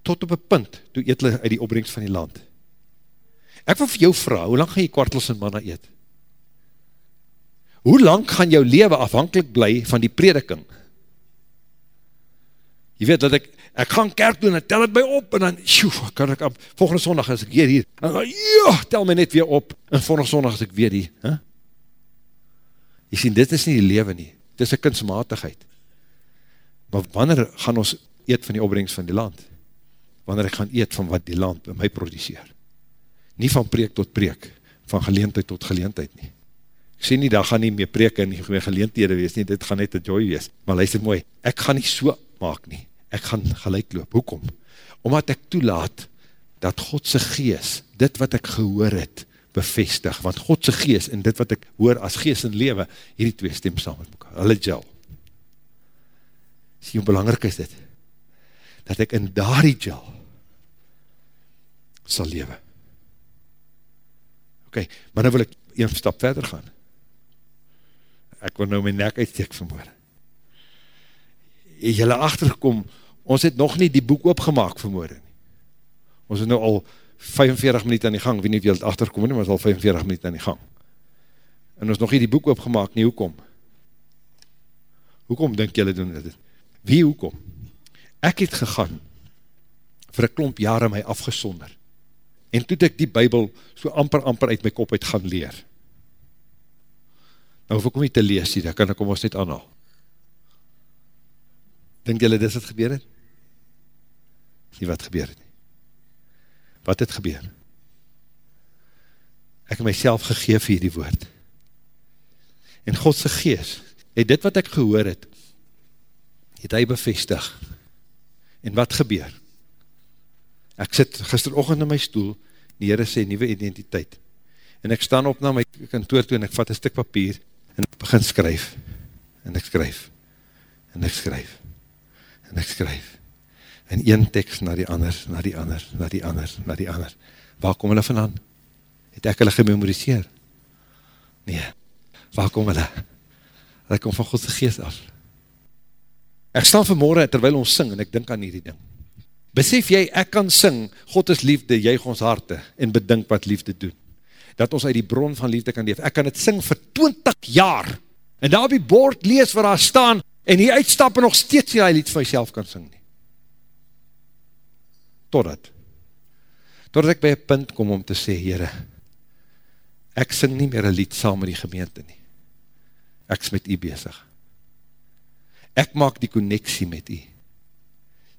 tot op een punt, toe eet hulle uit die opbrengst van die land. Ek wil vir jou vraag, hoe lang gaan jy kwartels en manna eet? Hoe lang gaan jou leven afhankelijk bly van die prediking? Jy weet dat ek, ek gaan kerk doen, en tel het my op, en dan, sjoe, kan ek, volgende sondag as ek weer hier, en dan, ja, tel my net weer op, en volgende sondag as ek weer hier, hè? Jy sien, dit is nie die lewe nie, dit is een kunstmatigheid. Maar wanneer gaan ons eet van die opbrengst van die land? Wanneer ek gaan eet van wat die land by my produceer? Nie van preek tot preek, van geleentheid tot geleentheid nie. Ek sê nie, daar gaan nie meer preek en nie meer geleenthede wees nie, dit gaan net een joy wees. Maar luister mooi, ek gaan nie so maak nie, ek gaan gelijk loop. Hoekom? Omdat ek toelaat, dat Godse gees, dit wat ek gehoor het, bevestig, want Godse gees en dit wat ek hoor as gees en lewe, hierdie twee stem saam met mekaar, hulle gel. Sien hoe belangrijk is dit? Dat ek in daardie gel sal lewe. Ok, maar nou wil ek een stap verder gaan. Ek wil nou my nek uitsteek vanmorgen. Jy jylle achtergekom, ons het nog nie die boek opgemaak vanmorgen. Ons het nou al 45 minuut aan die gang, wie nie wie het achterkom nie, maar is al 45 minuut aan die gang. En ons nog nie die boek opgemaak nie, hoekom? Hoekom denk jylle doen dit? Wie hoekom? Ek het gegaan vir een klomp jare my afgesonder. En toe ek die bybel so amper amper uit my kop uit gaan leer. Nou hoef ek om nie te lees nie, dan kan ek om ons net aanhaal. Denk julle dis het gebeur het? Nie wat gebeur het nie. Wat het gebeur? Ek het myself gegeef vir die woord. En Godse gees, het dit wat ek gehoor het, het hy bevestig. En wat gebeur? Ek sit gisterochtend in my stoel, die Heere sê nieuwe identiteit. En ek staan op na my kantoor toe en ek vat een stuk papier en ek begin skryf. En ek skryf. En ek skryf. En ek skryf. En een tekst na die ander, na die ander, na die ander, na die ander. Waar kom hulle vandaan? Het ek hulle gememoriseer? Nee. Waar kom hulle? Hulle kom van Godse geest af. Ek staan vanmorgen terwijl ons sing en ek dink aan hierdie ding. Besef jy, ek kan sing, God is liefde, juig ons harte en bedink wat liefde doen. Dat ons uit die bron van liefde kan leef. Ek kan het sing vir 20 jaar en daar op die bord lees waar daar staan en hier uitstap en nog steeds nie hy lied vir myself kan sing nie. Totdat. Totdat ek by een punt kom om te sê, Heere, ek sing nie meer een lied saam met die gemeente nie. Ek is met u bezig ek maak die connectie met u,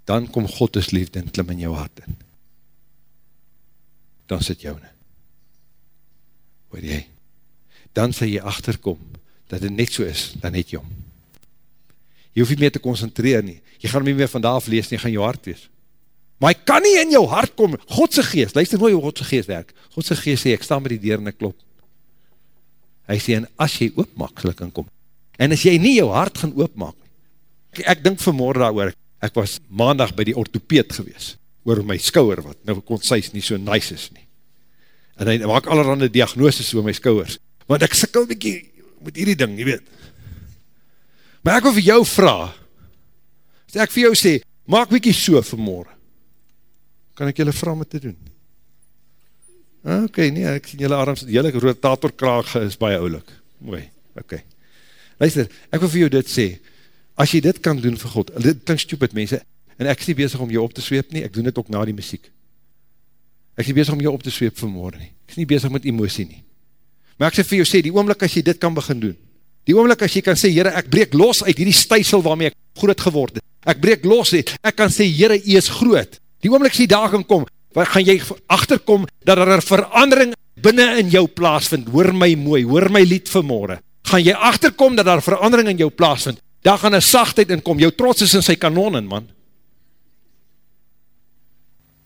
dan kom Godes liefde en klim in jou hart in. Dan sit jou nie. Hoor jy? Dan sal jy achterkom, dat het net so is, dan het jy om. Jy hoef nie meer te concentreer nie, jy gaan nie meer vandaag lees nie, jy gaan jou hart wees. Maar hy kan nie in jou hart kom, Godse geest, luister nooit hoe Godse geest werk, Godse geest sê, ek sta met die deur en ek klop. Hy sê, en as jy oopmaak, sal ek inkom. En as jy nie jou hart gaan oopmaak, Ek, ek dink vanmorgen daar oor, ek was maandag by die orthopeed gewees, oor my skouwer, wat nou kon sy nie so nice is nie. En hy maak allerhande diagnoses oor my skouwers, want ek sikkel bykie met hierdie ding, jy weet. Maar ek wil vir jou vraag, ek vir jou sê, maak bykie so vanmorgen, kan ek julle vraag met te doen? Ok, nee, ek sien julle arms, julle rotatorkraag is baie oulik, mooi, ok. Luister, ek wil vir jou dit sê, as jy dit kan doen vir God, dit klink stupid mense, en ek is nie bezig om jou op te zweep nie, ek doen dit ook na die muziek. Ek is nie bezig om jou op te zweep vanmorgen nie, ek is nie bezig met emosie nie. Maar ek sê vir jou sê, die oomlik as jy dit kan begin doen, die oomlik as jy kan sê, Heere, ek breek los uit die stijsel waarmee ek groot geword het, ek breek los het, ek kan sê, Heere, jy is groot, die oomlik jy daar kan kom, waar gaan jy achterkom, dat er een verandering binnen in jou plaas vind, hoor my mooi, hoor my lied vanmorgen, gaan jy achterkom, dat er verandering in jou plaas vind, daar gaan een sachtheid in kom, jou trots is in sy kanon in, man.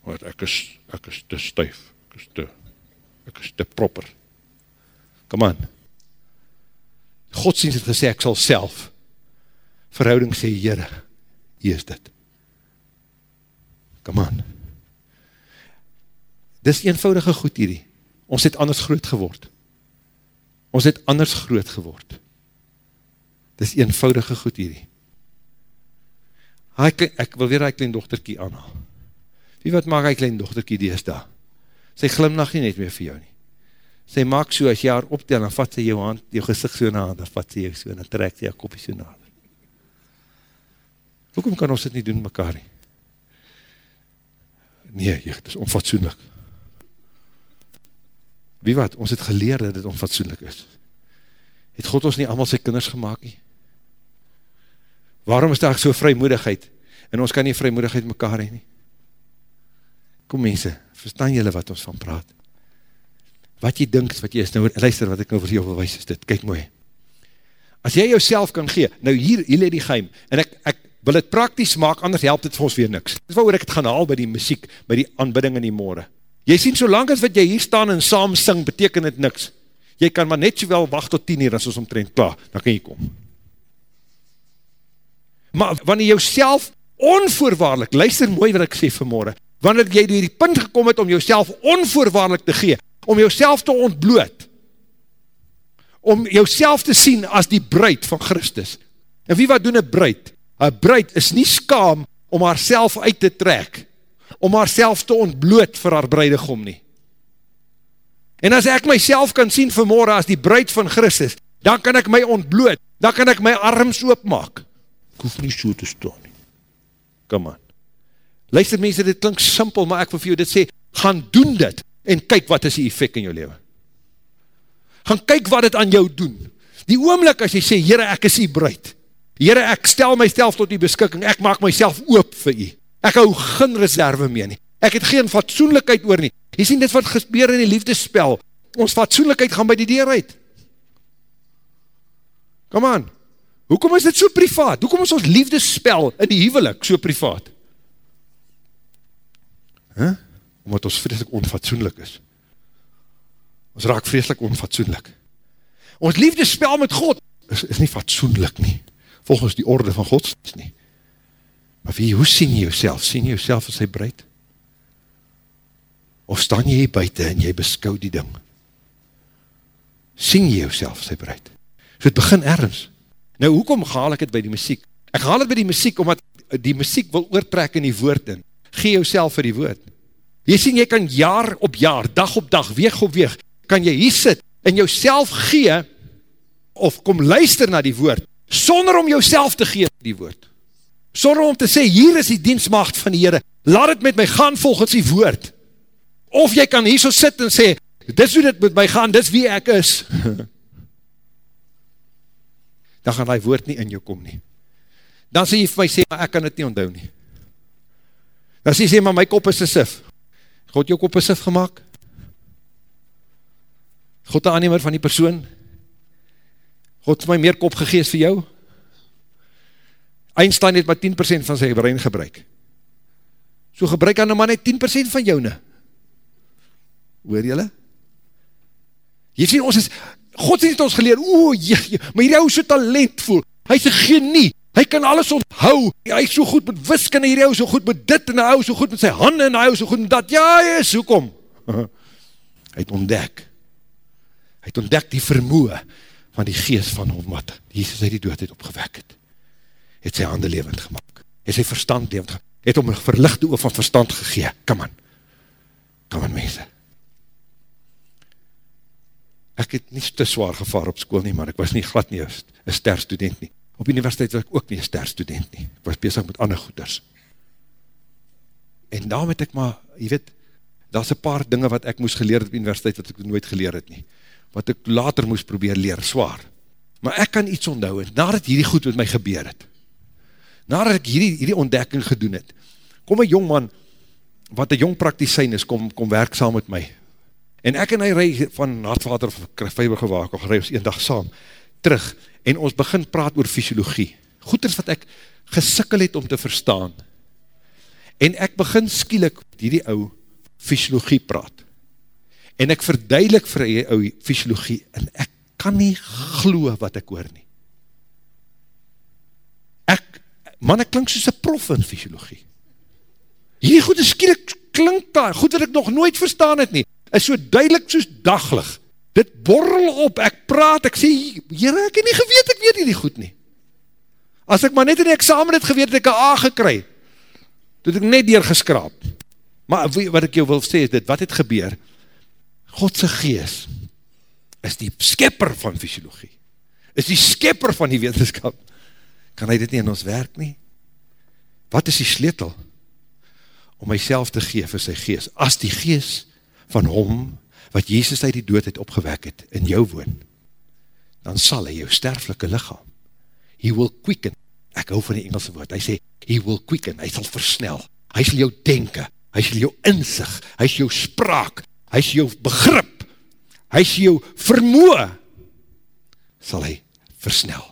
Want ek is, ek is te stuif, ek is te, ek is te proper. Come on. Godsdienst het gesê, ek sal self, verhouding sê, jyre, hier is dit. Come on. Dis eenvoudige goed hierdie. Ons het anders groot geword. Ons het anders groot geword. Dis eenvoudige goed hierdie. Hy, ek wil weer hy klein dochterkie aanhaal. Wie wat maak hy klein dochterkie dees daar? Sy glimlach nie net meer vir jou nie. Sy maak so, as jy haar optel, dan vat sy jou hand, jou gezicht so na, dan vat sy jou so, en dan trek sy jou kopie so na. Hoekom kan ons dit nie doen mekaar nie? Nee, jy, dit is onfatsoenlik. Wie wat, ons het geleer dat dit onfatsoenlik is. Het God ons nie allemaal sy kinders gemaakt nie? Waarom is daar so vrymoedigheid? En ons kan nie vrymoedigheid mekaar heen nie. Kom mense, verstaan julle wat ons van praat? Wat jy dink, wat jy is, nou luister wat ek nou vir jou wil wees, is dit, kyk mooi. As jy jouself kan gee, nou hier, hier leid die geheim, en ek, ek wil het praktisch maak, anders help dit vir ons weer niks. Dit is waar ek het gaan haal by die muziek, by die aanbidding in die morgen. Jy sien, solang as wat jy hier staan en saam sing, beteken het niks. Jy kan maar net so wel wacht tot 10 uur, as ons omtrent klaar, dan kan jy kom. Maar wanneer jy self onvoorwaardelik, luister mooi wat ek sê vanmorgen, wanneer jy door die punt gekom het om jouself onvoorwaardelik te gee, om jouself te ontbloot, om jouself te sien as die bruid van Christus. En wie wat doen een bruid? Een bruid is nie skaam om haar uit te trek, om haar te ontbloot vir haar bruidegom nie. En as ek myself kan sien vanmorgen as die bruid van Christus, dan kan ek my ontbloot, dan kan ek my arms oopmaak, ek hoef nie so te staan nie. Come on. Luister mense, dit klink simpel, maar ek wil vir jou dit sê, gaan doen dit. en kyk wat is die effect in jou leven. Gaan kyk wat het aan jou doen. Die oomlik as jy sê, Heere, ek is die bruid. Heere, ek stel myself tot die beskikking, ek maak myself oop vir jy. Ek hou geen reserve meer nie. Ek het geen fatsoenlikheid oor nie. Jy sien dit wat gebeur in die liefdespel. Ons fatsoenlikheid gaan by die deur uit. Come on. Hoekom is dit so privaat? Hoekom is ons liefdespel in die huwelik so privaat? Huh? Omdat ons vreselik onfatsoenlik is. Ons raak vreselik onfatsoenlik. Ons liefdespel met God is, is nie fatsoenlik nie. Volgens die orde van godsdienst nie. Maar wie, hoe sien jy jouself? Sien jy jouself as hy breid? Of staan jy hier buiten en jy beskou die ding? Sien jy jouself as hy breid? So het begin ergens. Nou, hoekom gaal ek het by die muziek? Ek gaal het by die muziek, omdat die muziek wil oortrek in die woord in. Gee jou vir die woord. Jy sien, jy kan jaar op jaar, dag op dag, weeg op weeg, kan jy hier sit en jou gee, of kom luister na die woord, sonder om jou te gee die woord. Sonder om te sê, hier is die dienstmacht van die Heere, laat het met my gaan volgens die woord. Of jy kan hier so sit en sê, dis hoe dit met my gaan, dis wie ek is. dan gaan die woord nie in jou kom nie. Dan sê jy vir my sê, maar ek kan dit nie onthou nie. Dan sê jy sê, maar my kop is een sif. God jou kop een sif gemaakt? God die aannemer van die persoon? God het my meer kop gegees vir jou? Einstein het maar 10% van sy brein gebruik. So gebruik aan een man net 10% van jou ne. Hoor jylle? Jy sê, ons is, God het ons geleer, oe, maar hierdie hou so talentvol, hy is een genie, hy kan alles onthou, hy is so goed met wiskunde, hierdie hou so goed met dit, en hy hou so goed met sy handen, en hy hou so goed met dat, ja, hy is, hoekom? Hy het ontdek, hy het ontdek die vermoe van die geest van hom, wat Jesus uit die dood het opgewek het, het sy handen levend gemaakt, het sy verstand levend gemaakt, het om een verlichte oor van verstand gegee, kom aan, kom aan mense, ek het nie te zwaar gevaar op school nie, maar ek was nie glad nie een ster student nie. Op universiteit was ek ook nie een ster student nie. Ek was bezig met ander goeders. En daarom het ek maar, jy weet, daar is een paar dinge wat ek moes geleer op universiteit, wat ek nooit geleer het nie. Wat ek later moes probeer leer, zwaar. Maar ek kan iets onthou, en nadat hierdie goed met my gebeur het, nadat ek hierdie, hierdie ontdekking gedoen het, kom een jongman, wat een jong praktisijn is, kom, kom werk saam met my, En ek en hy rij van Hartvater of Vijver gewaak, of rij ons een dag saam, terug, en ons begin praat oor fysiologie. Goeders wat ek gesikkel het om te verstaan. En ek begin skielik die die ou fysiologie praat. En ek verduidelik vir die ou fysiologie, en ek kan nie glo wat ek hoor nie. Ek, man, ek klink soos een prof in fysiologie. Hierdie goede skielik klink daar, goed wat ek nog nooit verstaan het nie is so duidelik soos daglig. Dit borrel op, ek praat, ek sê, jyre, ek het nie geweet, ek weet nie goed nie. As ek maar net in die examen het geweet, het ek een A gekry, toe het ek net deurgeskraap. Maar wat ek jou wil sê is dit, wat het gebeur? Godse gees is die skepper van fysiologie, is die skepper van die wetenskap. Kan hy dit nie in ons werk nie? Wat is die sleutel? Om myself te gee vir sy gees. As die gees van hom, wat Jezus uit die dood het opgewek het, in jou woon, dan sal hy jou sterflike lichaam, he will quicken, ek hou van die Engelse woord, hy sê, he will quicken, hy sal versnel, hy sal jou denken, hy sal jou inzicht, hy sal jou spraak, hy sal jou begrip, hy sal jou vermoe, sal hy versnel.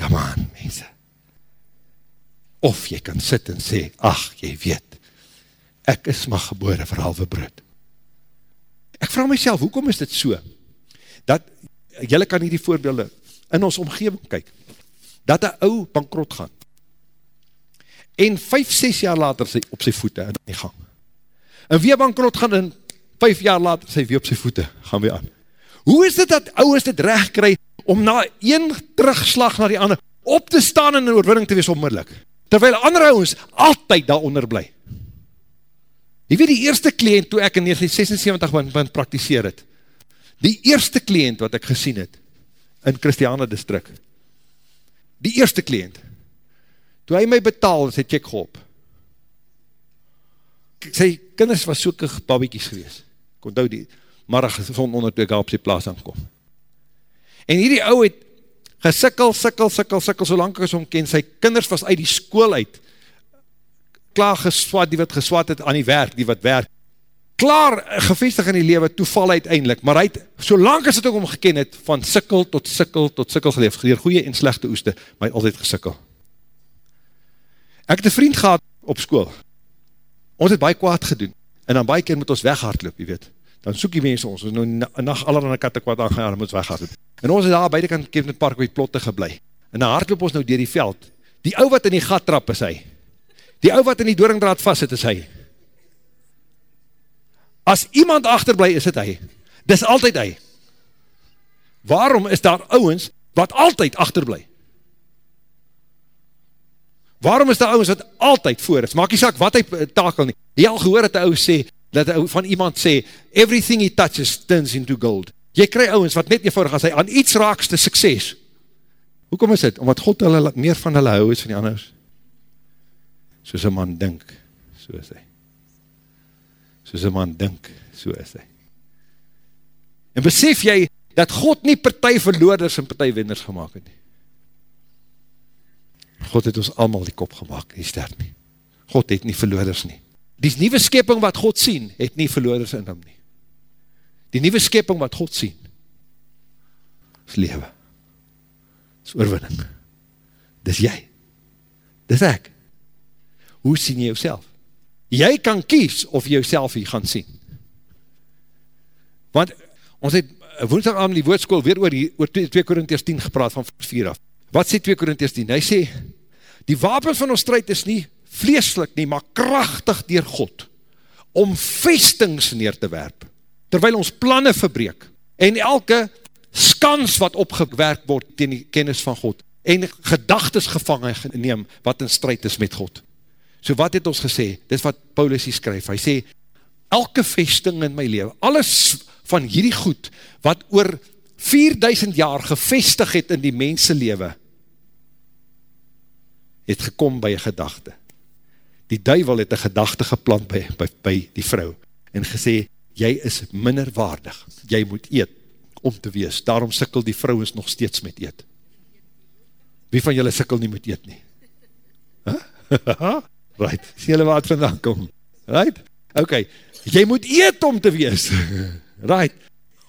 Come on, mense. Of jy kan sit en sê, ach, jy weet, ek is maar gebore vir halve brood. Ek vraag myself, hoekom is dit so? Dat, jylle kan hier die voorbeelde in ons omgeving kyk, dat een ou bankrot gaan, en 5, 6 jaar later sy op sy voete in die gang, en weer bankrot gaan, en 5 jaar later sy weer op sy voete, gaan weer aan. Hoe is dit dat ou is dit recht kry, om na een terugslag na die ander, op te staan en in oorwinning te wees onmiddellik, terwyl ander ouwens altyd daaronder blij. Jy weet die eerste kliënt toe ek in 1976 want, want praktiseer het, die eerste kliënt wat ek gesien het, in Christiane distrik, die eerste kliënt, toe hy my betaal, sy check geop, sy kinders was soeke babiekies gewees. Ek onthou die marag son onder toe ek op sy plaas aankom. En hierdie ou het gesikkel, sikkel, sikkel, sikkel, so lang as hom ken, sy kinders was uit die school uit, klaar geswat, die wat geswat het aan die werk, die wat werk, klaar gevestig in die lewe, toeval uiteindelik, maar hy het, so lang as het ook om geken het, van sikkel tot sikkel tot sikkel geleef, geleer goeie en slechte oeste, maar hy altyd gesikkel. Ek het een vriend gehad op school, ons het baie kwaad gedoen, en dan baie keer moet ons weghardloop, jy weet, dan soek die mense ons, ons nou nacht allerhande katte kwaad aangegaan, dan moet ons weghardloop, en ons het daar beide kant Kevin Park op die plotte geblei, en dan hardloop ons nou dier die veld, die ou wat in die gat trap is hy, die ou wat in die doringdraad vast het is hy, As iemand achterblij is het hy. Dis altyd hy. Waarom is daar ouwens wat altyd achterblij? Waarom is daar ouwens wat altyd voor is? Maak jy sak wat hy takel nie. Jy al gehoor dat die ouwe sê, dat die ouwe van iemand sê, everything he touches turns into gold. Jy kry ouwens wat net eenvoudig as hy aan iets raakste sukses. Hoekom is dit? Omdat God hulle meer van hulle hou is van die anders. Soos een man dink, so is hy soos een man dink, so is hy. En besef jy, dat God nie partij verloorders en partij wenders gemaakt het nie. God het ons allemaal die kop gemaakt, die sterk nie. God het nie verloorders nie. Die nieuwe skeping wat God sien, het nie verloorders in hom nie. Die nieuwe skeping wat God sien, is lewe. Is oorwinning. Dis jy. Dis ek. Hoe sien jy jouself? jy kan kies of jy jouself hier gaan sien. Want ons het woensdag aan die woordskool weer oor, die, oor 2 Korinties 10 gepraat van vers 4 af. Wat sê 2 Korinties 10? Hy sê, die wapen van ons strijd is nie vleeslik nie, maar krachtig dier God, om vestings neer te werp, terwyl ons planne verbreek, en elke skans wat opgewerk word ten die kennis van God, en gedagtes gevangen neem, wat in strijd is met God. So wat het ons gesê? Dit is wat Paulus hier skryf. Hy sê, elke vesting in my leven, alles van hierdie goed, wat oor 4000 jaar gevestig het in die mense leven, het gekom by een gedachte. Die duivel het een gedachte geplant by, by, by die vrou, en gesê, jy is minder waardig, jy moet eet, om te wees, daarom sikkel die vrou is nog steeds met eet. Wie van julle sikkel nie met eet nie? Huh? Right, sê julle wat vandaan kom. Right, ok, jy moet eet om te wees. Right,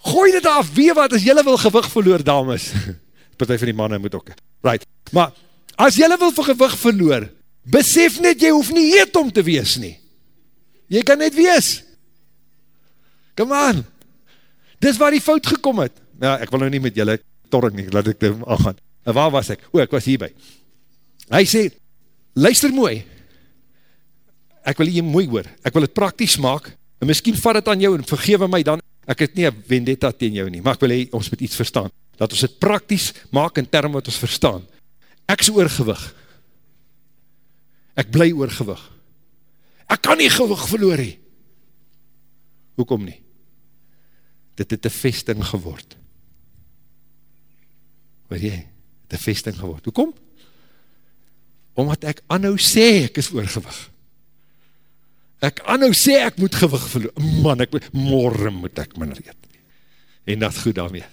gooi dit af, wie wat, as jylle wil gewig verloor, dames. Partij van die mannen moet ook. Right, maar, as jylle wil vir gewig verloor, besef net, jy hoef nie eet om te wees nie. Jy kan net wees. Come on. Dis waar die fout gekom het. Ja, ek wil nou nie met jylle torring nie, laat ek dit aangaan. En waar was ek? O, ek was hierby. Hy sê, luister mooi, ek wil jy mooi hoor, ek wil het praktisch maak, en miskien vat het aan jou, en vergewe my dan, ek het nie een vendetta teen jou nie, maar ek wil jy ons met iets verstaan, dat ons het praktisch maak in term wat ons verstaan, ek is oorgewig, ek bly oorgewig, ek kan nie gewig verloor hee, hoekom nie, dit het een vesting geword, wat jy, het een vesting geword, hoekom? Omdat ek anhou sê, ek is oorgewig, ek anhou sê ek moet gewig verloor, man, ek moet, morgen moet ek minder eet, en dat goed daarmee,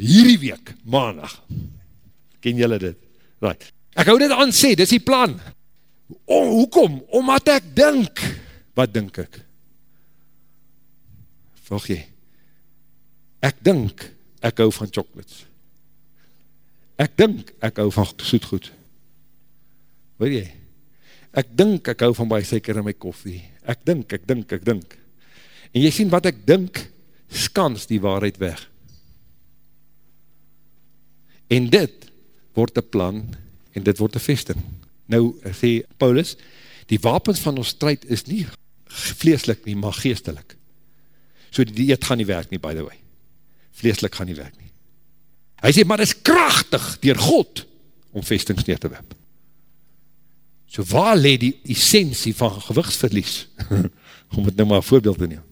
hierdie week, maandag, ken julle dit, right. ek hou dit aan sê, dit is die plan, o, hoekom, omdat ek dink, wat dink ek, volg jy, ek dink, ek hou van chocolates, ek dink, ek hou van soetgoed, weet jy, ek dink ek hou van baie suiker in my koffie, ek dink, ek dink, ek dink, en jy sien wat ek dink, skans die waarheid weg, en dit word een plan, en dit word een vesting, nou sê Paulus, die wapens van ons strijd is nie vleeslik nie, maar geestelik, so die dieet gaan nie werk nie, by the way, vleeslik gaan nie werk nie, hy sê, maar is krachtig, dier God, om vestings neer te werp, So waar le die essentie van gewichtsverlies? Om het nou maar voorbeeld te neem.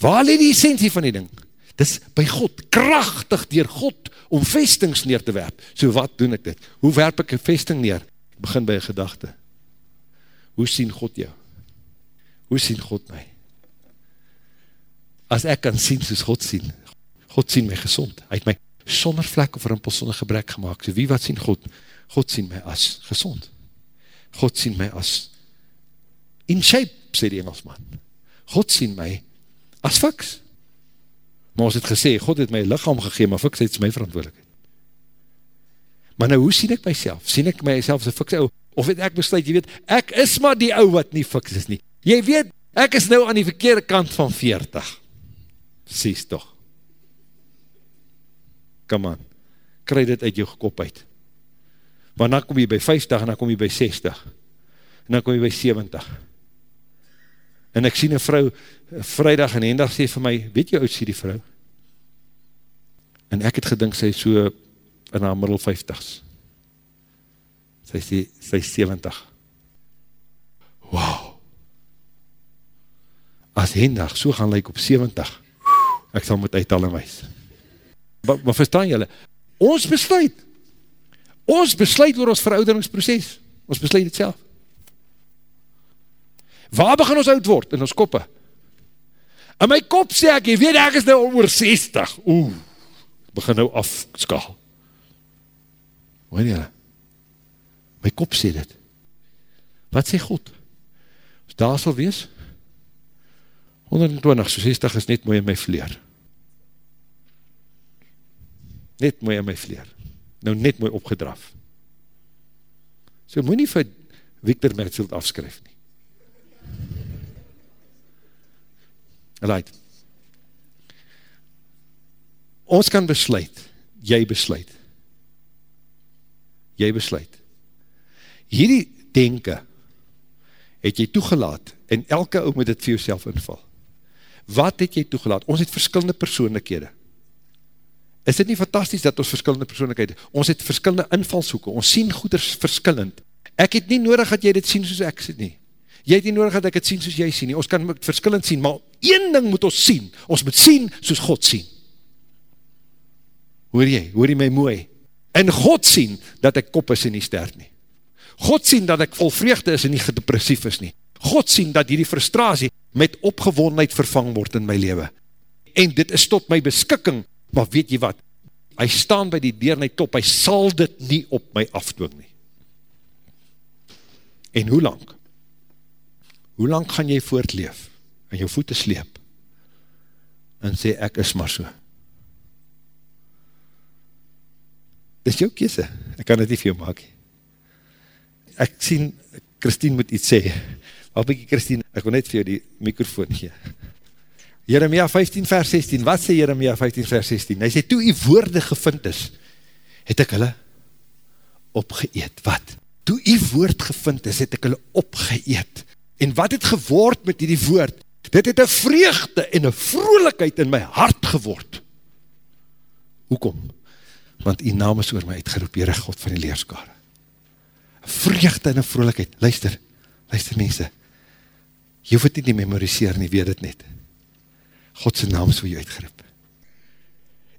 Waar le die essentie van die ding? Dis by God, krachtig dier God, om vestings neer te werp. So wat doen ek dit? Hoe werp ek een vesting neer? Ek begin by een gedachte. Hoe sien God jou? Hoe sien God my? As ek kan sien soos God sien, God sien my gezond, hy het my sonder vlek of rimpel sonder gebrek gemaakt, so wie wat sien God? God sien my as gezond. God sien my as in shape, sê die Engelsman. God sien my as fiks. Maar ons het gesê, God het my lichaam gegeen, maar fiks het my verantwoordelikheid. Maar nou, hoe sien ek myself? Sien ek myself as een fiks ou? Of het ek besluit, jy weet, ek is maar die ou wat nie fiks is nie. Jy weet, ek is nou aan die verkeerde kant van 40. Sies toch. Come on, kry dit uit jou kop uit. Want dan kom jy by 50 en dan kom jy by 60. En dan kom jy by 70. En ek sien een vrou, vrijdag en eendag sê vir my, weet jy oud sê die vrou? En ek het gedink sy so in haar middel 50s. Sy sê, sy 70. Wow! As hendag so gaan lyk op 70, ek sal moet uittal en wees. Maar, maar verstaan julle, ons besluit, ons besluit oor ons verouderingsproces, ons besluit het self. Waar begin ons oud word? In ons koppe. In my kop sê ek, jy weet ek is nou oor 60. Oeh, begin nou afskaal. Hoor jy? My kop sê dit. Wat sê God? Daar sal wees, 120, so 60 is net mooi in my vleer. Net mooi in my vleer. Nou net mooi opgedraf. So moet nie vir Victor Mertzelt afskryf nie. Right. Ons kan besluit, jy besluit. Jy besluit. Hierdie denke het jy toegelaat en elke ou moet dit vir jouself inval. Wat het jy toegelaat? Ons het verskillende persoonlikhede. Is dit nie fantastisch dat ons verskillende persoonlikhede, ons het verskillende invalshoeken, ons sien goeders verskillend. Ek het nie nodig dat jy dit sien soos ek sien nie. Jy het nie nodig dat ek het sien soos jy sien nie. Ons kan het verskillend sien, maar een ding moet ons sien. Ons moet sien soos God sien. Hoor jy? Hoor jy my mooi? En God sien dat ek kop is en nie sterk nie. God sien dat ek vol vreugde is en nie gedepressief is nie. God sien dat hierdie frustratie met opgewondheid vervang word in my leven. En dit is tot my beskikking, maar weet jy wat? Hy staan by die deur en hy top, hy sal dit nie op my afdwing nie. En hoe lang? Hoe lang gaan jy voortleef en jou voete sleep en sê ek is maar so? Dis jou kese, ek kan dit nie vir jou maak. Ek sien, Christine moet iets sê. Wacht bykie Christine, ek wil net vir jou die microfoon gee. Jeremia 15 vers 16, wat sê Jeremia 15 vers 16? Hy sê, toe die woorde gevind is, het ek hulle opgeëet. Wat? Toe die woord gevind is, het ek hulle opgeëet. En wat het geword met die woord? Dit het een vreugde en een vrolijkheid in my hart geword. Hoekom? Want die naam is oor my uitgeroep, Heere God van die leerskare. Vreugde en een vrolijkheid. Luister, luister mense. Jy hoef het nie memoriseer nie, weet het net. Godse naam is oor jou uitgeroep.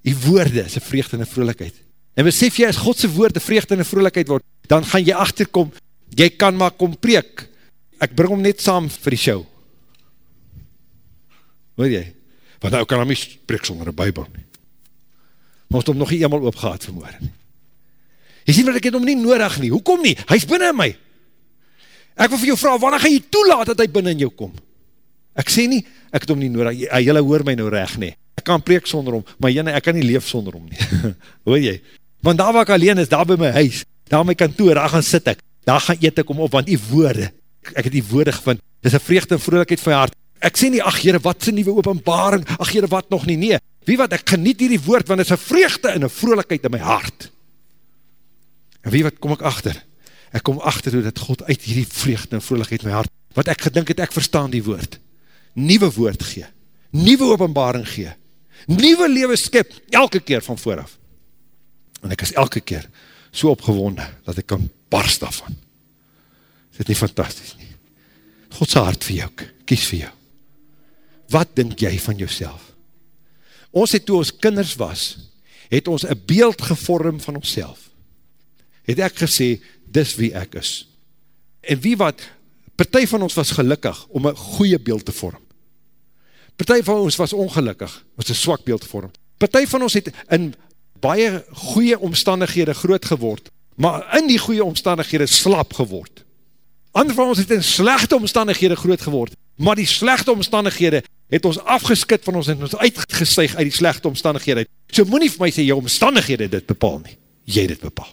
Die woorde is een vreugde en een vrolijkheid. En besef jy, as Godse woorde vreugde en een vrolijkheid word, dan gaan jy achterkom, jy kan maar kom preek, ek bring hom net saam vir die show. Hoor jy? Want nou kan hom nie spreek sonder een bybel nie. Maar ons het hom nog nie eenmaal opgehaad vanmorgen nie. Jy sien wat ek het hom nie nodig nie. Hoekom nie? Hy is binnen in my. Ek wil vir jou vraag, wanneer gaan jy toelaat dat hy binnen in jou kom? Ek sê nie, ek het hom nie nodig. Jy, jylle hoor my nou recht nie. Ek kan preek sonder hom, maar jylle, ek kan nie leef sonder hom nie. hoor jy? Want daar waar ek alleen is, daar by my huis, daar my kantoor, daar gaan sit ek, daar gaan eet ek om op, want die woorde, ek het die woorde gevind, dis een vreugde en vrolijkheid van jou hart, ek sê nie, ach jyre, wat een nieuwe openbaring, ach jyre, wat nog nie, nee, wie wat, ek geniet hierdie woord, want dit is een vreugde en een vrolijkheid in my hart, en wie wat, kom ek achter, ek kom achter hoe dat God uit hierdie vreugde en vrolijkheid in my hart, wat ek gedink het, ek verstaan die woord, nieuwe woord gee, nieuwe openbaring gee, nieuwe lewe skip, elke keer van vooraf, en ek is elke keer so opgewonde, dat ek kan barst daarvan, is dit nie fantastisch nie, Godse hart vir jou, kies vir jou. Wat denk jy van jouself? Ons het toe ons kinders was, het ons een beeld gevorm van onszelf. Het ek gesê, dis wie ek is. En wie wat Partij van ons was gelukkig om een goeie beeld te vorm. Partij van ons was ongelukkig, was een zwak beeld te vorm. Partij van ons het in baie goeie omstandighede groot geword, maar in die goeie omstandighede slap geword. Ander van ons het in slechte omstandighede groot geword, maar die slechte omstandighede het ons afgeskit van ons en ons uitgestuig uit die slechte omstandighede. So moet nie vir my sê, jou omstandighede dit bepaal nie. Jy dit bepaal.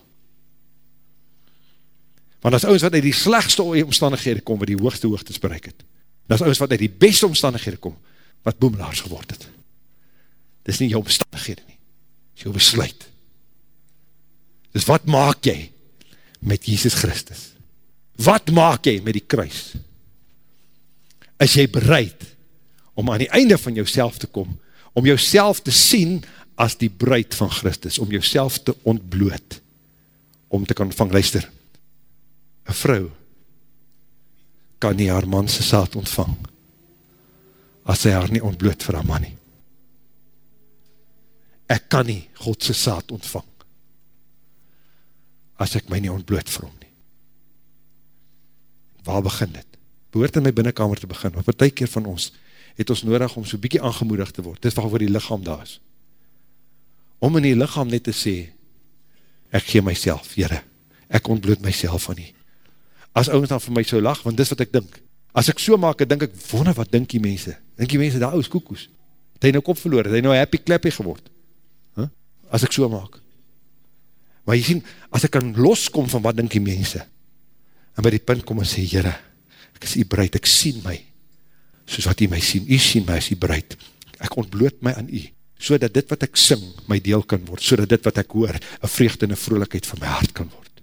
Want as ons wat uit die slechtste omstandighede kom, wat die hoogste hoogtes bereik het, en as ons wat uit die beste omstandighede kom, wat boemelaars geword het. Dit is nie jou omstandighede nie, dit is jou besluit. Dus wat maak jy met Jesus Christus? Wat maak jy met die kruis? Is jy bereid om aan die einde van jouself te kom, om jouself te sien as die bruid van Christus, om jouself te ontbloot, om te kan vang, luister, een vrou kan nie haar manse saad ontvang, as sy haar nie ontbloot vir haar man nie. Ek kan nie Godse saad ontvang, as ek my nie ontbloot vir hom nie. Waar begin dit? Behoort in my binnenkamer te begin, want per keer van ons het ons nodig om so bykie aangemoedig te word, dit is waar die lichaam daar is. Om in die lichaam net te sê, ek gee myself, jyre, ek ontbloot myself van nie. As ouwens dan vir my so lach, want dis wat ek dink. As ek so maak, denk ek, wonder wat dink die mense? Dink die mense, daar oud koekoes. Het hy nou kop verloor, het hy nou happy clappy geword? Huh? As ek so maak. Maar jy sien, as ek kan loskom van wat dink die mense, en by die punt kom en sê, jyre, ek is die breid, ek sien my, soos wat jy my sien, jy sien my as die breid, ek ontbloot my aan jy, so dat dit wat ek sing, my deel kan word, so dat dit wat ek hoor, een vreugde en een vrolijkheid van my hart kan word,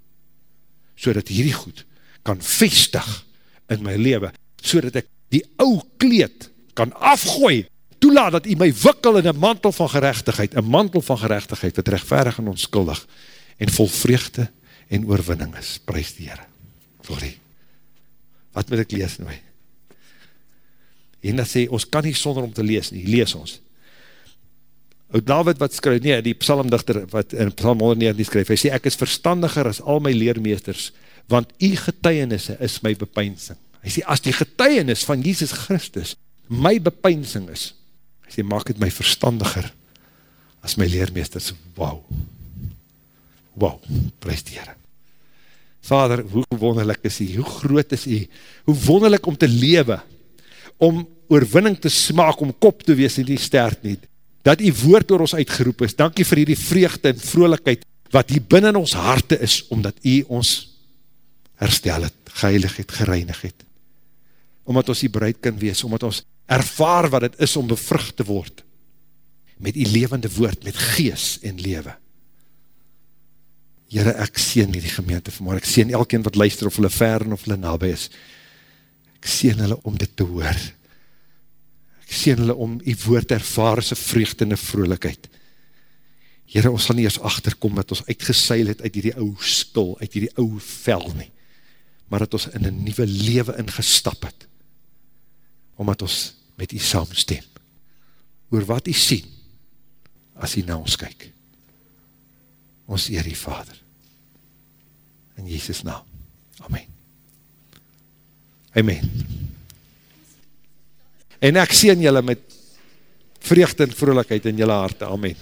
so dat hierdie goed kan vestig in my leven, so dat ek die ou kleed kan afgooi, toelaat dat jy my wikkel in een mantel van gerechtigheid, een mantel van gerechtigheid, wat rechtverig en onskuldig, en vol vreugde en oorwinning is, prijs die Heere. Sorry. Wat moet ek lees nou? En dat sê, ons kan nie sonder om te lees nie, lees ons. Oud David wat skryf, nee, die psalmdichter wat in psalm 109 skryf, hy sê, ek is verstandiger as al my leermeesters, want die getuienisse is my bepeinsing. Hy sê, as die getuienis van Jesus Christus my bepeinsing is, hy sê, maak het my verstandiger as my leermeesters. Wauw. Wauw, prijs die Heere. Vader, hoe wonderlik is hy, hoe groot is hy, hoe wonderlik om te lewe, om oorwinning te smaak, om kop te wees en die stert nie, dat die woord door ons uitgeroep is, dankie vir die vreugde en vrolijkheid, wat hier binnen ons harte is, omdat hy ons herstel het, geheilig het, gereinig het, omdat ons die bereid kan wees, omdat ons ervaar wat het is om bevrucht te word, met die levende woord, met gees en lewe, Jere, ek sien nie die gemeente vanmorgen, ek sien elkeen wat luister, of hulle ver en of hulle nabij is, ek sien hulle om dit te hoor, ek sien hulle om die woord te ervaar as een vreugde en een vrolijkheid, Jere, ons sal nie eens achterkom, dat ons uitgeseil het uit die ouwe skul, uit die ouwe vel nie, maar dat ons in een nieuwe leven ingestap het, omdat ons met die saamstem, oor wat die sien, as hy na ons kyk, ons eer die Vader. In Jesus naam. Amen. Amen. En ek sien julle met vreugde en vrolijkheid in julle harte. Amen.